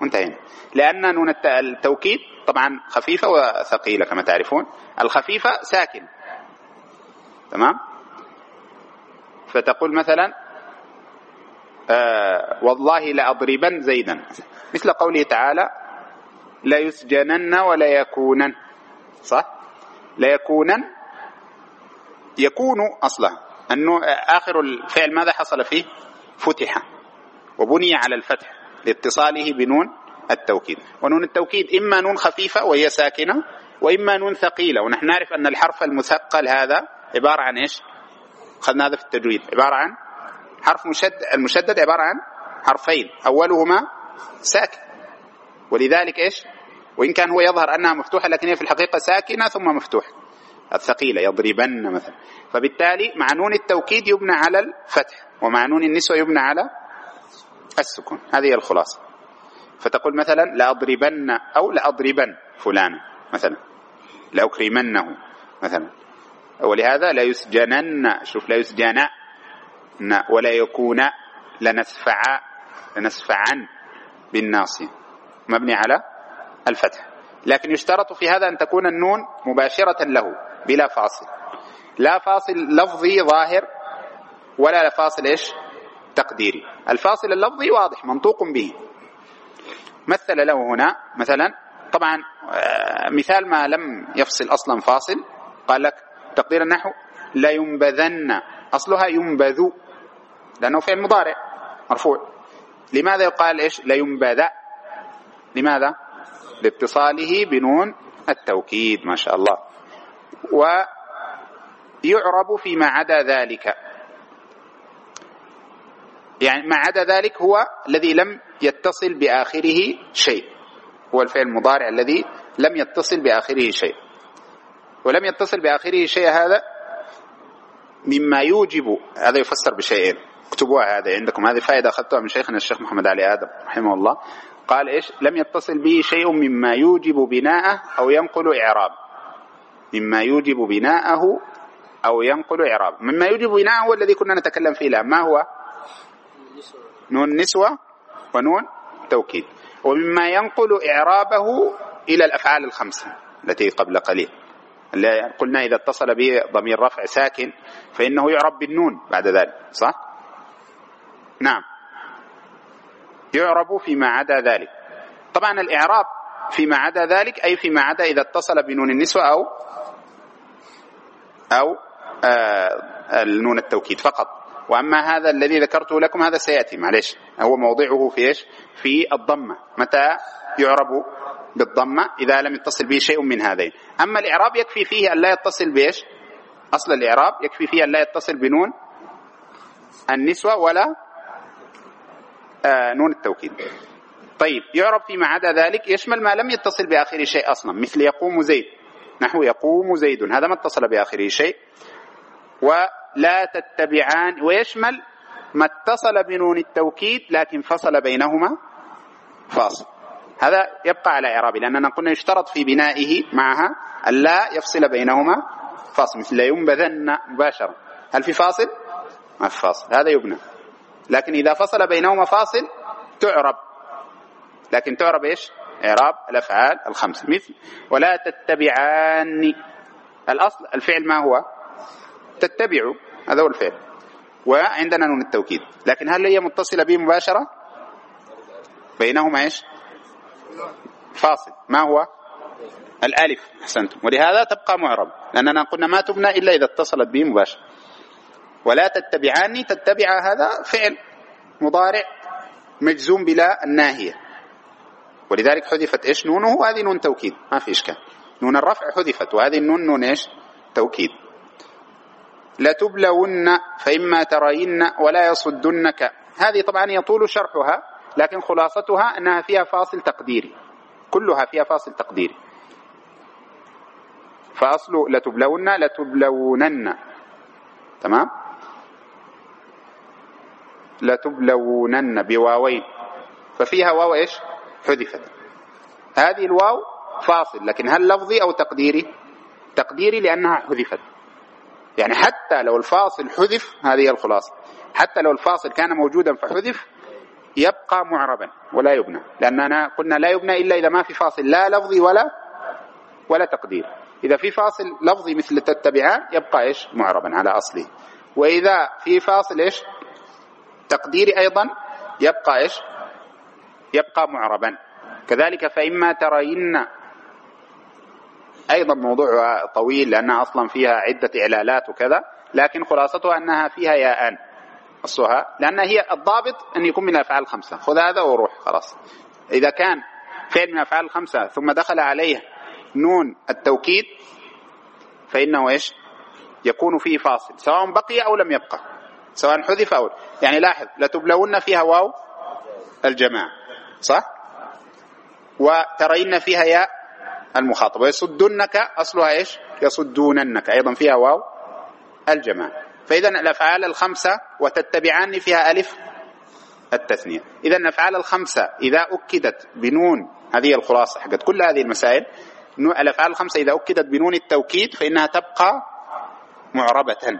وانتهينا لأن نون التوكيد طبعا خفيفة وثقيلة كما تعرفون. الخفيفة ساكن. تمام؟ فتقول مثلا آه والله لأضربن زيدا. مثل قوله تعالى ليسجنن ولا يكونن. صح؟ ليكونن يكون أصلها أنه آخر الفعل ماذا حصل فيه؟ فتح. وبني على الفتح لاتصاله بنون التوكيد. ونون التوكيد إما نون خفيفة وهي ساكنة وإما نون ثقيلة. ونحن نعرف أن الحرف المثقل هذا عبارة عن إيش؟ أخذنا هذا في التجويد. عبارة عن حرف مشدد المشدد عبارة عن حرفين. أولهما ساكن. ولذلك إيش؟ وإن كان هو يظهر أنها مفتوحة لكن هي في الحقيقة ساكنة ثم مفتوحة. الثقيلة يضربن مثلا. فبالتالي مع نون التوكيد يبنى على الفتح ومع نون النسوة يبنى على السكون. هذه الخلاصة. فتقول مثلا لأضربن أو لأضربن فلانا مثلا. لأكرمنه مثلا. ولهذا لا يسجنن شوف لا يسجن ولا يكون لنسفع لنسفعا بالناصية. مبني على الفتح. لكن يشترط في هذا أن تكون النون مباشرة له بلا فاصل. لا فاصل لفظي ظاهر ولا فاصل إيش؟ تقديري. الفاصل اللفظي واضح منطوق به. مثل له هنا مثلا طبعا آه، مثال ما لم يفصل أصلا فاصل. قال لك تقدير النحو لا ينبذن. أصلها ينبذ. لأنه فعل مضارع مرفوع. لماذا يقال إيش؟ لا ينبذ. لماذا؟ لاتصاله بنون التوكيد ما شاء الله. ويعرب فيما عدا ذلك. يعني ما عدا ذلك هو الذي لم يتصل بآخره شيء. هو الفعل المضارع الذي لم يتصل بآخره شيء. ولم يتصل بآخره شيء هذا مما يوجب هذا يفسر بشيئين. اكتبوها هذا عندكم. هذه فائدة أخذتها من شيخنا الشيخ محمد علي آدم رحمه الله. قال إيش؟ لم يتصل به شيء مما يوجب بناءه أو ينقل إعراب. مما يوجب بناءه أو ينقل إعراب. مما يوجب بناءه هو الذي كنا نتكلم فيه الآن. ما هو؟ نون نسوة ونون توكيد. ومما ينقل إعرابه إلى الأفعال الخمسة التي قبل قليل. قلنا إذا اتصل به ضمير رفع ساكن فإنه يعرب بالنون بعد ذلك صح؟ نعم. يعرب فيما عدا ذلك. طبعا الإعراب فيما عدا ذلك أي فيما عدا إذا اتصل بنون النسوة أو أو آه النون التوكيد فقط. وأما هذا الذي ذكرته لكم هذا سيأتي معلش هو موضعه في إيش؟ في الضمة. متى يعرب بالضمة؟ إذا لم يتصل به شيء من هذين. أما الإعراب يكفي فيه أن لا يتصل بإيش؟ أصل الإعراب يكفي فيه أن لا يتصل بنون النسوة ولا نون التوكيد. طيب يعرب فيما عدا ذلك يشمل ما لم يتصل بآخره شيء أصلا مثل يقوم زيد. نحو يقوم زيد هذا ما اتصل بآخره شيء. لا تتبعان ويشمل ما اتصل بنون التوكيد لكن فصل بينهما فاصل. هذا يبقى على إعرابه لأننا قلنا يشترط في بنائه معها ألا يفصل بينهما فاصل مثل ينبذن مباشرة. هل في فاصل؟ ما في فاصل. هذا يبنى. لكن إذا فصل بينهما فاصل تعرب. لكن تعرب إيش؟ إعراب الأفعال الخمسة. مثل ولا تتبعان. الأصل الفعل ما هو؟ تتبع هذا هو الفعل. وعندنا نون التوكيد. لكن هل هي متصلة به مباشرة؟ بينهما إيش؟ فاصل. ما هو؟ الألف. أحسنتم. ولهذا تبقى معرب. لأننا قلنا ما تبنى إلا إذا اتصلت به مباشرة. ولا تتبعاني تتبع هذا فعل مضارع مجزوم بلا الناهية. ولذلك حذفت إيش؟ نونه وهذه نون توكيد ما في إشكال. نون الرفع حذفت وهذه النون نون إيش؟ توكيد. لتبلون فإما ترين ولا يصدنك. هذه طبعا يطول شرحها لكن خلاصتها أنها فيها فاصل تقديري. كلها فيها فاصل تقديري. فأصل لتبلون لتبلونن. تمام؟ لتبلونن بواوين. ففيها واو إيش؟ حذفت. هذه الواو فاصل لكن هل لفظي أو تقديري؟ تقديري لأنها حذفت. يعني حتى لو الفاصل حذف هذه الخلاصة. حتى لو الفاصل كان موجودا فحذف يبقى معربا ولا يبنى. لأننا قلنا لا يبنى إلا إذا ما في فاصل لا لفظي ولا ولا تقدير. إذا في فاصل لفظي مثل تتبعان يبقى إيش؟ معربا على أصله. وإذا في فاصل إيش؟ تقديري أيضا يبقى إيش؟ يبقى معربا. كذلك فإما ترين أيضا موضوع طويل لأنها أصلا فيها عدة إعلالات وكذا لكن خلاصتها أنها فيها ياءان أصلها لأن هي الضابط أن يكون من الأفعال الخمسة خذ هذا وروح خلاص. إذا كان فعل من الأفعال الخمسة ثم دخل عليه نون التوكيد فإنه إيش؟ يكون فيه فاصل سواء بقي أو لم يبقى. سواء حذف أو يعني لاحظ لتبلون فيها واو الجماعة صح؟ وترين فيها ياء المخاطب ويصدنك أصلها إيش؟ يصدوننك أيضا فيها واو الجماعة. فإذا الأفعال الخمسة وتتبعان فيها ألف التثنية. إذا الأفعال الخمسة إذا أكدت بنون هذه الخلاصة حقت كل هذه المسائل الأفعال الخمسة إذا أكدت بنون التوكيد فإنها تبقى معربة.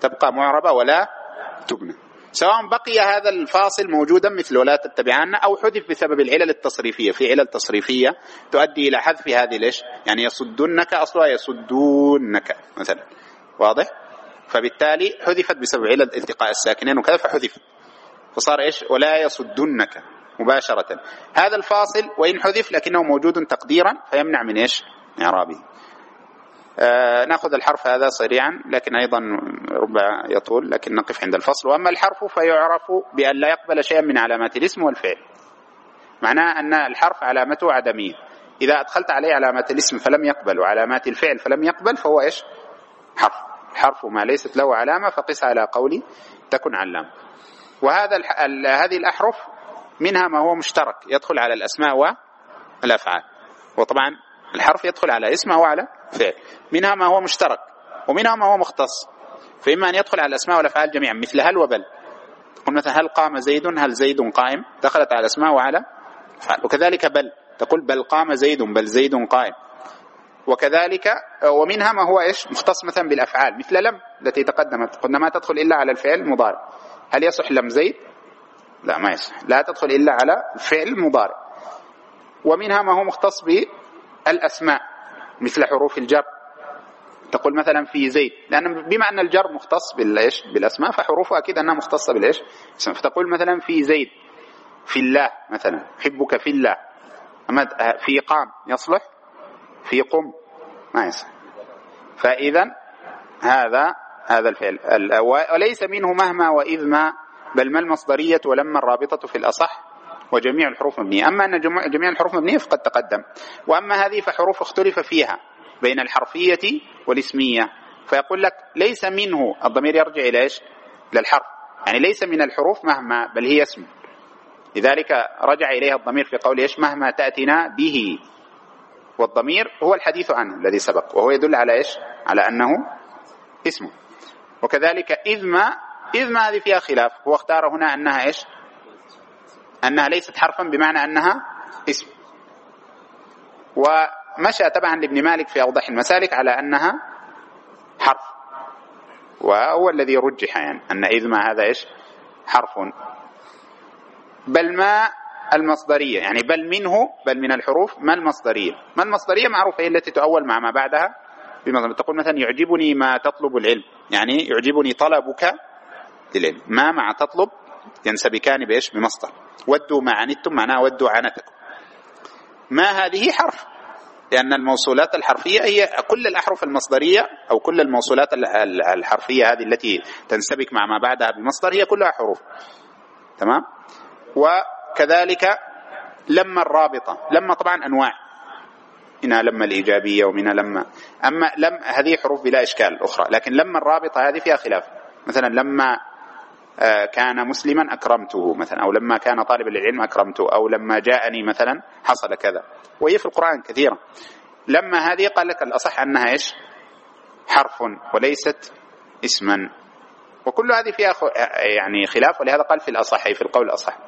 تبقى معربة ولا تبنى. سواء بقي هذا الفاصل موجودا مثل ولا تتبعان أو حذف بسبب العلل التصريفية. في علل تصريفية تؤدي إلى حذف هذه ليش؟ يعني يصدونك أصلها يصدونك مثلا. واضح؟ فبالتالي حذفت بسبب علل التقاء الساكنين وكذا فحذفت. فصار إيش؟ ولا يصدنك مباشرة. هذا الفاصل وإن حذف لكنه موجود تقديرا فيمنع من إيش؟ إعرابه. آه ناخذ الحرف هذا سريعا لكن أيضا ربما يطول لكن نقف عند الفصل. وأما الحرف فيعرف بأن لا يقبل شيئا من علامات الاسم والفعل. معناه أن الحرف علامته عدمية. إذا أدخلت عليه علامات الاسم فلم يقبل وعلامات الفعل فلم يقبل فهو إيش؟ حرف. حرف ما ليست له علامة فقس على قولي تكن علام وهذا هذه الأحرف منها ما هو مشترك يدخل على الأسماء والأفعال. وطبعا الحرف يدخل على اسم وعلى فعل. منها ما هو مشترك ومنها ما هو مختص. فإما أن يدخل على الأسماء والأفعال جميعا مثل هل وبل. تقول مثلا هل قام زيد هل زيد قائم؟ دخلت على الأسماء وعلى أفعال وكذلك بل. تقول بل قام زيد بل زيد قائم. وكذلك ومنها ما هو إيش؟ مختص مثلا بالأفعال مثل لم التي تقدمت. قلنا ما تدخل إلا على الفعل المضارع هل يصح لم زيد؟ لا ما يصح. لا تدخل إلا على فعل مضارع. ومنها ما هو مختص بالاسماء مثل حروف الجر. تقول مثلا في زيد لأن بما أن الجر مختص بالإيش؟ بالأسماء فحروفه أكيد أنها مختصة بالإيش؟ فتقول مثلا في زيد في الله مثلا حبك في الله. في قام يصلح في قم ما يصح فإذا هذا هذا الفعل. وليس منه مهما وإذ ما بل ما المصدرية ولما الرابطة في الأصح وجميع الحروف مبنية. أما أن جميع الحروف مبنية فقد تقدم. وأما هذه فحروف اختلف فيها بين الحرفية والاسمية. فيقول لك ليس منه الضمير يرجع إلى إيش؟ للحرف يعني ليس من الحروف مهما بل هي اسم. لذلك رجع إليها الضمير في قول إيش؟ مهما تأتنا به. والضمير هو الحديث عنه الذي سبق. وهو يدل على إيش؟ على أنه اسمه وكذلك إذ ما إذ ما هذه فيها خلاف. هو اختار هنا أنها إيش؟ أنها ليست حرفا بمعنى أنها اسم. ومشى تبعا لابن مالك في أوضح المسالك على أنها حرف. وهو الذي رجح يعني أن إذ ما هذا إيش؟ حرف. بل ما المصدرية يعني بل منه بل من الحروف ما المصدرية؟ ما المصدرية معروفة هي التي تؤول مع ما بعدها بمصدر. تقول مثلا يعجبني ما تطلب العلم يعني يعجبني طلبك للعلم. ما مع تطلب ينسبكان بإيش؟ بمصدر. ودوا ما عنتم معناه ودوا عنتكم ما هذه حرف. لأن الموصولات الحرفية هي كل الأحرف المصدرية أو كل الموصولات الحرفية هذه التي تنسبك مع ما بعدها بمصدر هي كلها حروف. تمام؟ وكذلك لما الرابطة. لما طبعا أنواع. منها لما الإيجابية ومنها لما أما لم هذه حروف بلا إشكال أخرى. لكن لما الرابطة هذه فيها خلاف. مثلا لما كان مسلما أكرمته مثلا أو لما كان طالبا للعلم أكرمته أو لما جاءني مثلا حصل كذا. وهي في القرآن كثيرة. لما هذه قال لك الأصح أنها إيش؟ حرف وليست اسما. وكل هذه فيها يعني خلاف ولهذا قال في الأصح في القول الأصح.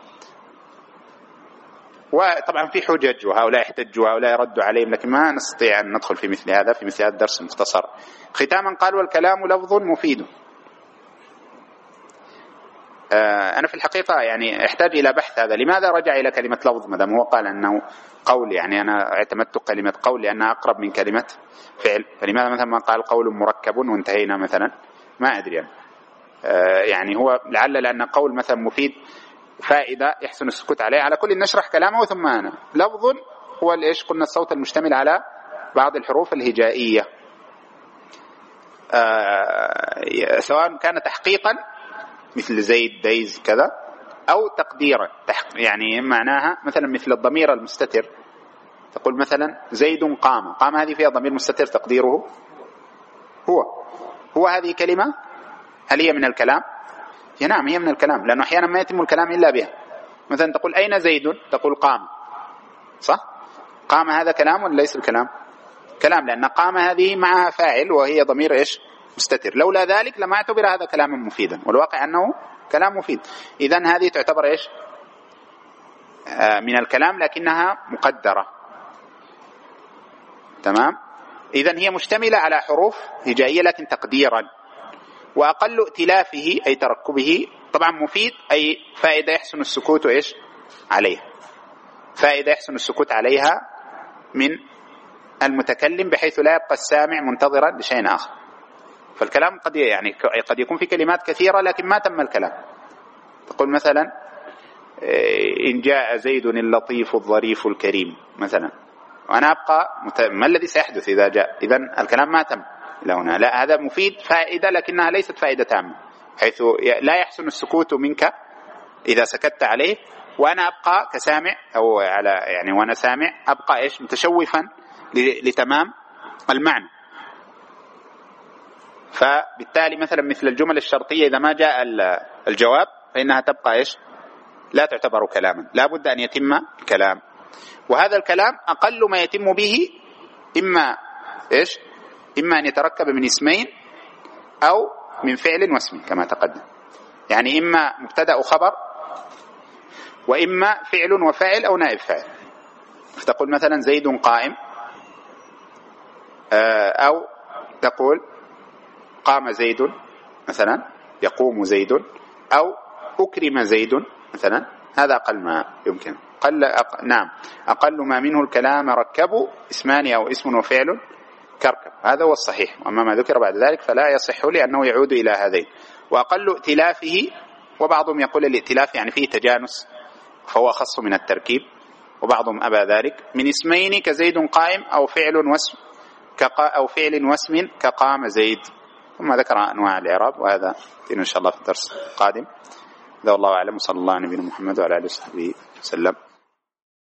وطبعا في حجج وهؤلاء احتجوا وهؤلاء ردوا عليهم لكن ما نستطيع أن ندخل في مثل هذا في مثل هذا الدرس المختصر. ختاما قال والكلام لفظ مفيد. آه، أنا في الحقيقة يعني أحتاج إلى بحث هذا. لماذا رجع إلى كلمة لفظ؟ ما دام هو قال أنه قول يعني أنا اعتمدت كلمة قول لأنها أقرب من كلمة فعل. فلماذا مثلا ما قال قول مركب وانتهينا مثلا؟ ما أدري يعني, يعني هو لعل لأن قول مثلا مفيد فائدة يحسن السكوت عليه. على كل نشرح كلامه ثم أنا. لفظ هو الإيش؟ قلنا الصوت المشتمل على بعض الحروف الهجائية. آه سواء كان تحقيقا مثل زيد ديز كذا أو تقديرا يعني معناها مثلا مثل الضمير المستتر تقول مثلا زيد قام قام هذه فيها ضمير مستتر تقديره؟ هو. هو هذه كلمة؟ هل هي من الكلام؟ هي نعم هي من الكلام لأنه أحيانا ما يتم الكلام إلا بها. مثلا تقول أين زيد؟ تقول قام. صح؟ قام هذا كلام ولا ليس الكلام؟ كلام لأن قام هذه معها فاعل وهي ضمير إيش؟ مستتر. لولا ذلك لما اعتبر هذا كلاما مفيدا. والواقع أنه كلام مفيد. إذا هذه تعتبر إيش؟ آه من الكلام لكنها مقدرة. تمام؟ إذا هي مشتملة على حروف هجائية لكن تقديرا. وأقل ائتلافه أي تركبه طبعا مفيد أي فائدة يحسن السكوت إيش؟ عليها. فائدة يحسن السكوت عليها من المتكلم بحيث لا يبقى السامع منتظرا لشيء آخر. فالكلام قد يعني قد يكون في كلمات كثيرة لكن ما تم الكلام. تقول مثلا إيه، إن جاء زيد اللطيف الظريف الكريم مثلا. وأنا أبقى ما الذي سيحدث إذا جاء؟ إذا الكلام ما تم إلى هنا. لا هذا مفيد فائدة لكنها ليست فائدة تامة حيث لا يحسن السكوت منك إذا سكت عليه. وأنا أبقى كسامع أو على يعني وأنا سامع أبقى إيش؟ متشوفا لتمام المعنى. فبالتالي مثلا مثل الجمل الشرطية إذا ما جاء الجواب فإنها تبقى إيش؟ لا تعتبر كلاما. لا بد أن يتم الكلام. وهذا الكلام أقل ما يتم به إما إيش؟ إما أن يتركب من اسمين أو من فعل واسم كما تقدم. يعني إما مبتدأ وخبر وإما فعل وفاعل أو نائب فاعل. فتقول مثلا زيد قائم آه، أو تقول قام زيد مثلا يقوم زيد أو أكرم زيد مثلا. هذا أقل ما يمكن. قل أق... نعم. أقل ما منه الكلام ركبوا اسمان أو اسم وفعل كركب. هذا هو الصحيح. وأما ما ذكر بعد ذلك فلا يصح لأنه يعود إلى هذين. وأقل ائتلافه وبعضهم يقول الائتلاف يعني فيه تجانس فهو أخص من التركيب. وبعضهم أبى ذلك. من اسمين كزيد قائم أو فعل واسم كقا أو فعل واسم كقام زيد. ثم ذكر أنواع الإعراب وهذا إن شاء الله في الدرس القادم. هذا والله أعلم وصلى الله على نبينا محمد وعلى آله وصحبه وسلم.